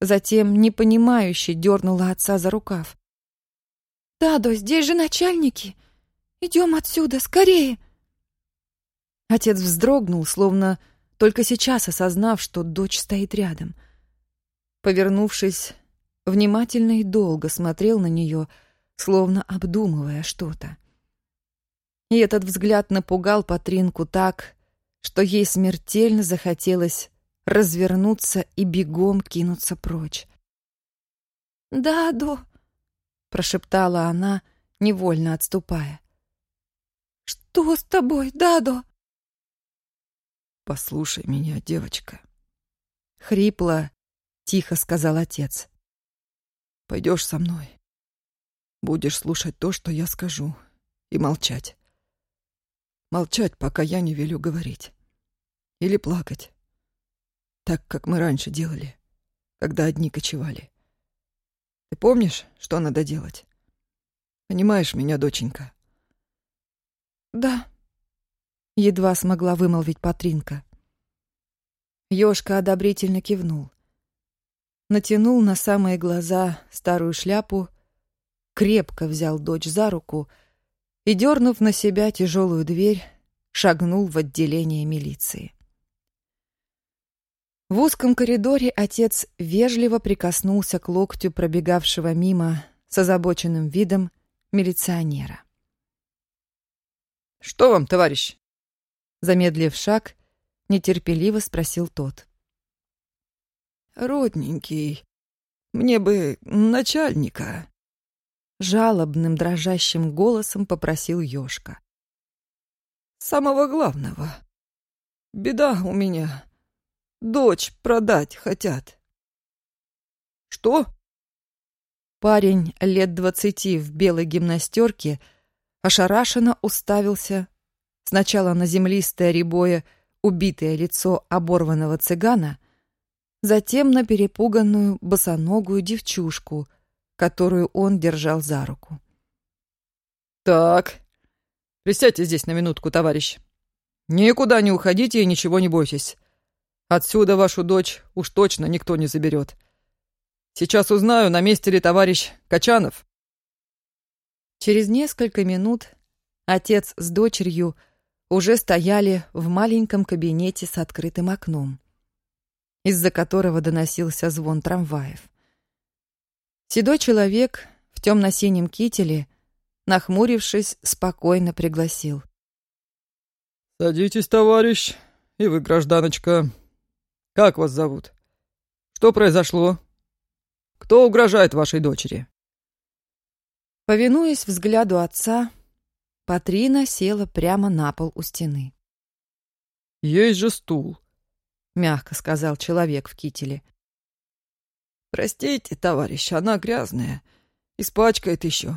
Затем непонимающе дернула отца за рукав. «Дадо, здесь же начальники! Идем отсюда, скорее!» Отец вздрогнул, словно только сейчас осознав, что дочь стоит рядом. Повернувшись, внимательно и долго смотрел на нее, словно обдумывая что-то. И этот взгляд напугал Патринку так, что ей смертельно захотелось развернуться и бегом кинуться прочь. «Дадо!» — прошептала она, невольно отступая. «Что с тобой, Дадо?» «Послушай меня, девочка», — хрипло, тихо сказал отец. «Пойдешь со мной. Будешь слушать то, что я скажу, и молчать. Молчать, пока я не велю говорить. Или плакать. Так, как мы раньше делали, когда одни кочевали. Ты помнишь, что надо делать? Понимаешь меня, доченька?» «Да», — едва смогла вымолвить Патринка. Ёшка одобрительно кивнул. Натянул на самые глаза старую шляпу, крепко взял дочь за руку и, дернув на себя тяжелую дверь, шагнул в отделение милиции. В узком коридоре отец вежливо прикоснулся к локтю пробегавшего мимо с озабоченным видом милиционера. «Что вам, товарищ?» Замедлив шаг, нетерпеливо спросил тот. «Родненький, мне бы начальника», — жалобным дрожащим голосом попросил Ёшка. «Самого главного. Беда у меня. Дочь продать хотят». «Что?» Парень лет двадцати в белой гимнастерке ошарашенно уставился сначала на землистое рябое убитое лицо оборванного цыгана, затем на перепуганную босоногую девчушку, которую он держал за руку. «Так, присядьте здесь на минутку, товарищ. Никуда не уходите и ничего не бойтесь. Отсюда вашу дочь уж точно никто не заберет. Сейчас узнаю, на месте ли товарищ Качанов». Через несколько минут отец с дочерью уже стояли в маленьком кабинете с открытым окном, из-за которого доносился звон трамваев. Седой человек в темно-синем кителе, нахмурившись, спокойно пригласил. «Садитесь, товарищ, и вы, гражданочка. Как вас зовут? Что произошло? Кто угрожает вашей дочери?» Повинуясь взгляду отца, Патрина села прямо на пол у стены. «Есть же стул», — мягко сказал человек в кителе. «Простите, товарищ, она грязная. Испачкает еще.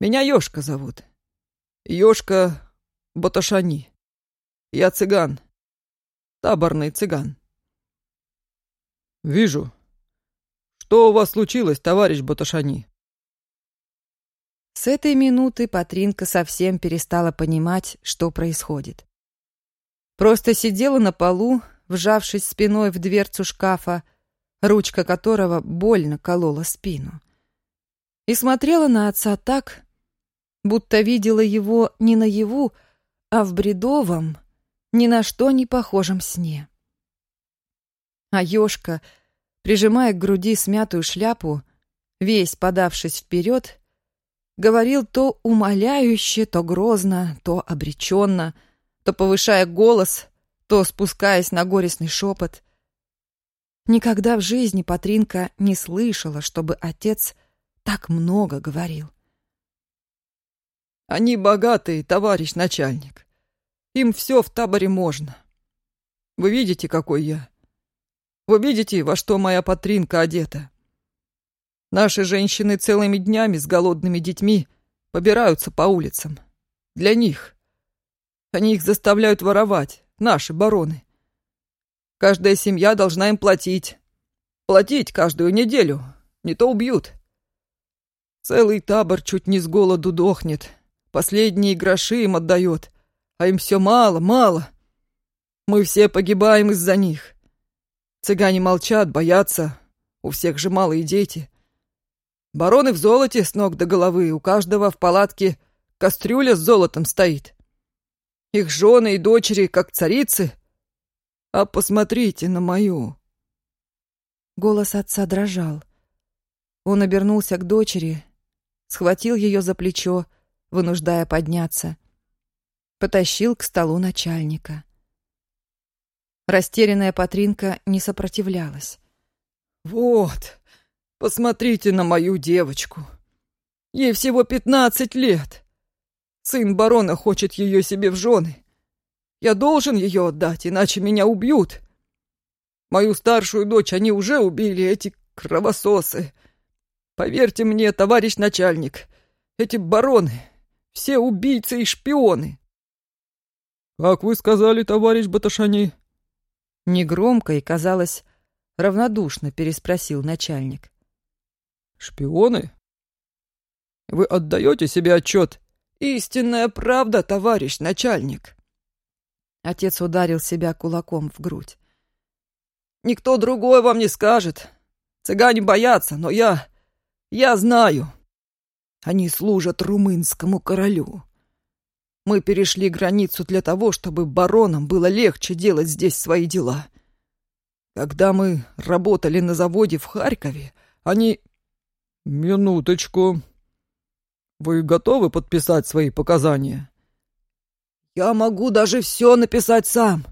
Меня Ёшка зовут. Ёшка Боташани. Я цыган. Таборный цыган». «Вижу. Что у вас случилось, товарищ Боташани?» С этой минуты Патринка совсем перестала понимать, что происходит. Просто сидела на полу, вжавшись спиной в дверцу шкафа, ручка которого больно колола спину. И смотрела на отца так, будто видела его не наяву, а в бредовом, ни на что не похожем сне. А Ёшка, прижимая к груди смятую шляпу, весь подавшись вперед, говорил то умоляюще, то грозно, то обреченно, то повышая голос, то спускаясь на горестный шепот. Никогда в жизни Патринка не слышала, чтобы отец так много говорил. «Они богатые, товарищ начальник. Им все в таборе можно. Вы видите, какой я? Вы видите, во что моя Патринка одета? Наши женщины целыми днями с голодными детьми побираются по улицам. Для них. Они их заставляют воровать, наши бароны. Каждая семья должна им платить. Платить каждую неделю, не то убьют. Целый табор чуть не с голоду дохнет. Последние гроши им отдает, а им все мало, мало. Мы все погибаем из-за них. Цыгане молчат, боятся. У всех же малые дети. Бароны в золоте с ног до головы, у каждого в палатке кастрюля с золотом стоит. Их жены и дочери, как царицы. А посмотрите на мою. Голос отца дрожал. Он обернулся к дочери, схватил ее за плечо, вынуждая подняться. Потащил к столу начальника. Растерянная Патринка не сопротивлялась. «Вот, Посмотрите на мою девочку. Ей всего пятнадцать лет. Сын барона хочет ее себе в жены. Я должен ее отдать, иначе меня убьют. Мою старшую дочь они уже убили, эти кровососы. Поверьте мне, товарищ начальник, эти бароны, все убийцы и шпионы. «Как вы сказали, товарищ Баташани?» Негромко и, казалось, равнодушно переспросил начальник. Шпионы? Вы отдаете себе отчет? Истинная правда, товарищ начальник. Отец ударил себя кулаком в грудь. Никто другой вам не скажет. Цыгане боятся, но я... я знаю. Они служат румынскому королю. Мы перешли границу для того, чтобы баронам было легче делать здесь свои дела. Когда мы работали на заводе в Харькове, они... Минуточку. Вы готовы подписать свои показания? Я могу даже все написать сам.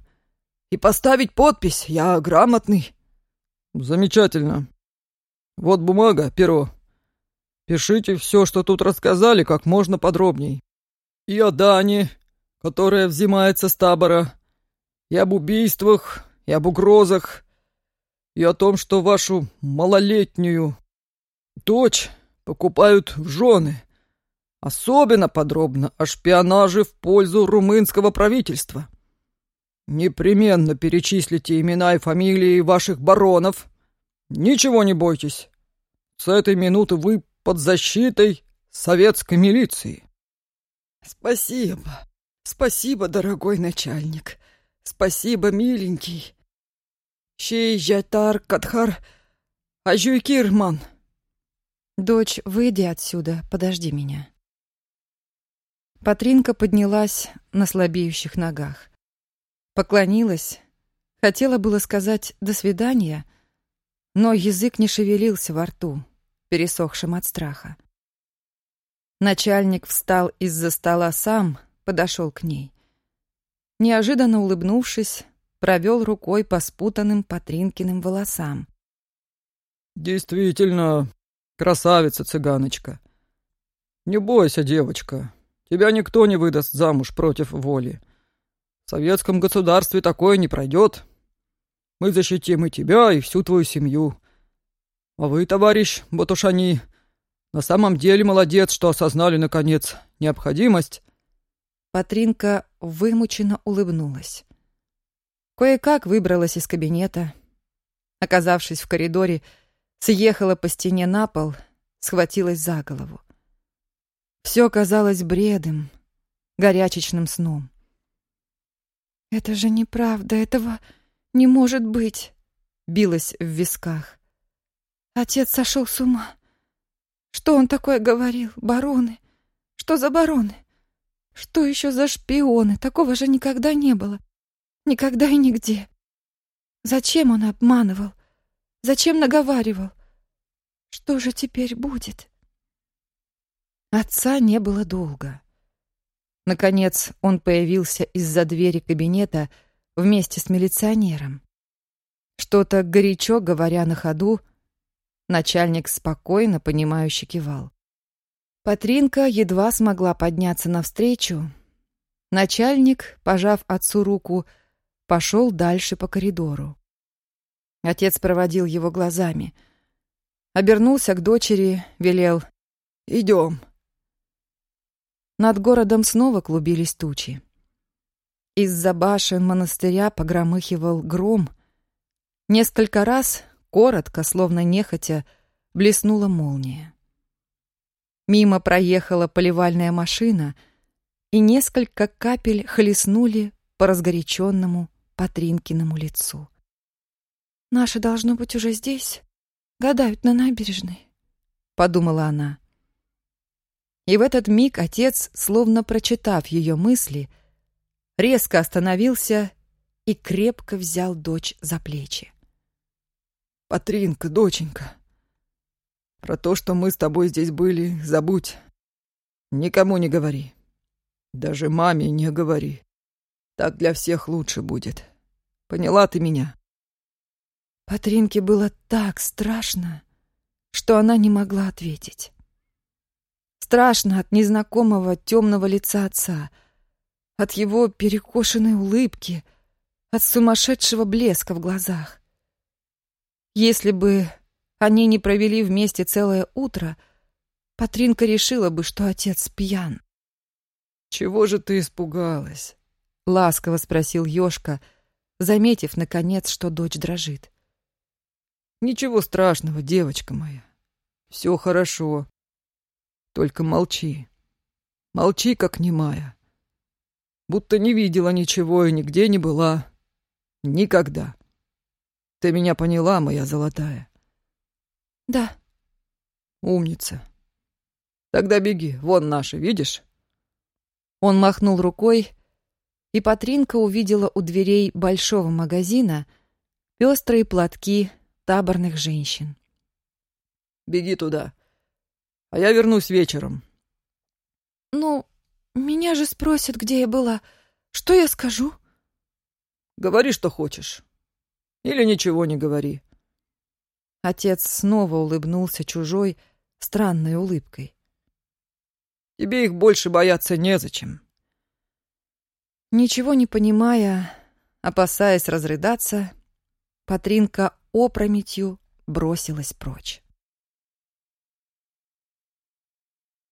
И поставить подпись. Я грамотный. Замечательно. Вот бумага, перо. Пишите все, что тут рассказали, как можно подробней. И о Дане, которая взимается с табора, и об убийствах, и об угрозах, и о том, что вашу малолетнюю дочь покупают в жены. Особенно подробно о шпионаже в пользу румынского правительства. Непременно перечислите имена и фамилии ваших баронов. Ничего не бойтесь. С этой минуты вы под защитой советской милиции. Спасибо. Спасибо, дорогой начальник. Спасибо, миленький. Щей жатар катхар ажуйкирман. Дочь, выйди отсюда, подожди меня. Патринка поднялась на слабеющих ногах. Поклонилась. Хотела было сказать «до свидания», но язык не шевелился во рту пересохшим от страха. Начальник встал из-за стола сам, подошел к ней. Неожиданно улыбнувшись, провел рукой по спутанным Патринкиным волосам. «Действительно, красавица-цыганочка. Не бойся, девочка, тебя никто не выдаст замуж против воли. В советском государстве такое не пройдет. Мы защитим и тебя, и всю твою семью. А вы, товарищ Батушани, на самом деле молодец, что осознали, наконец, необходимость. Патринка вымученно улыбнулась. Кое-как выбралась из кабинета. Оказавшись в коридоре, съехала по стене на пол, схватилась за голову. Все казалось бредом, горячечным сном. «Это же неправда, этого не может быть!» билась в висках. Отец сошел с ума. Что он такое говорил? Бароны? Что за бароны? Что еще за шпионы? Такого же никогда не было. Никогда и нигде. Зачем он обманывал? Зачем наговаривал? Что же теперь будет? Отца не было долго. Наконец он появился из-за двери кабинета вместе с милиционером. Что-то горячо говоря на ходу, Начальник спокойно, понимающе кивал. Патринка едва смогла подняться навстречу. Начальник, пожав отцу руку, пошел дальше по коридору. Отец проводил его глазами. Обернулся к дочери, велел «Идем». Над городом снова клубились тучи. Из-за башен монастыря погромыхивал гром. Несколько раз Коротко, словно нехотя, блеснула молния. Мимо проехала поливальная машина, и несколько капель хлестнули по разгоряченному Патринкиному лицу. «Наши должно быть уже здесь, гадают на набережной», — подумала она. И в этот миг отец, словно прочитав ее мысли, резко остановился и крепко взял дочь за плечи. Патринка, доченька, про то, что мы с тобой здесь были, забудь. Никому не говори. Даже маме не говори. Так для всех лучше будет. Поняла ты меня?» Патринке было так страшно, что она не могла ответить. Страшно от незнакомого темного лица отца, от его перекошенной улыбки, от сумасшедшего блеска в глазах. Если бы они не провели вместе целое утро, Патринка решила бы, что отец пьян. «Чего же ты испугалась?» — ласково спросил Ёшка, заметив, наконец, что дочь дрожит. «Ничего страшного, девочка моя. Все хорошо. Только молчи. Молчи, как немая. Будто не видела ничего и нигде не была. Никогда. Ты меня поняла, моя золотая? Да. Умница. Тогда беги, вон наши, видишь? Он махнул рукой, и Патринка увидела у дверей большого магазина пестрые платки таборных женщин. Беги туда, а я вернусь вечером. Ну, меня же спросят, где я была. Что я скажу? Говори, что хочешь. Или ничего не говори. Отец снова улыбнулся чужой, странной улыбкой. Тебе их больше бояться незачем. Ничего не понимая, опасаясь разрыдаться, Патринка опрометью бросилась прочь.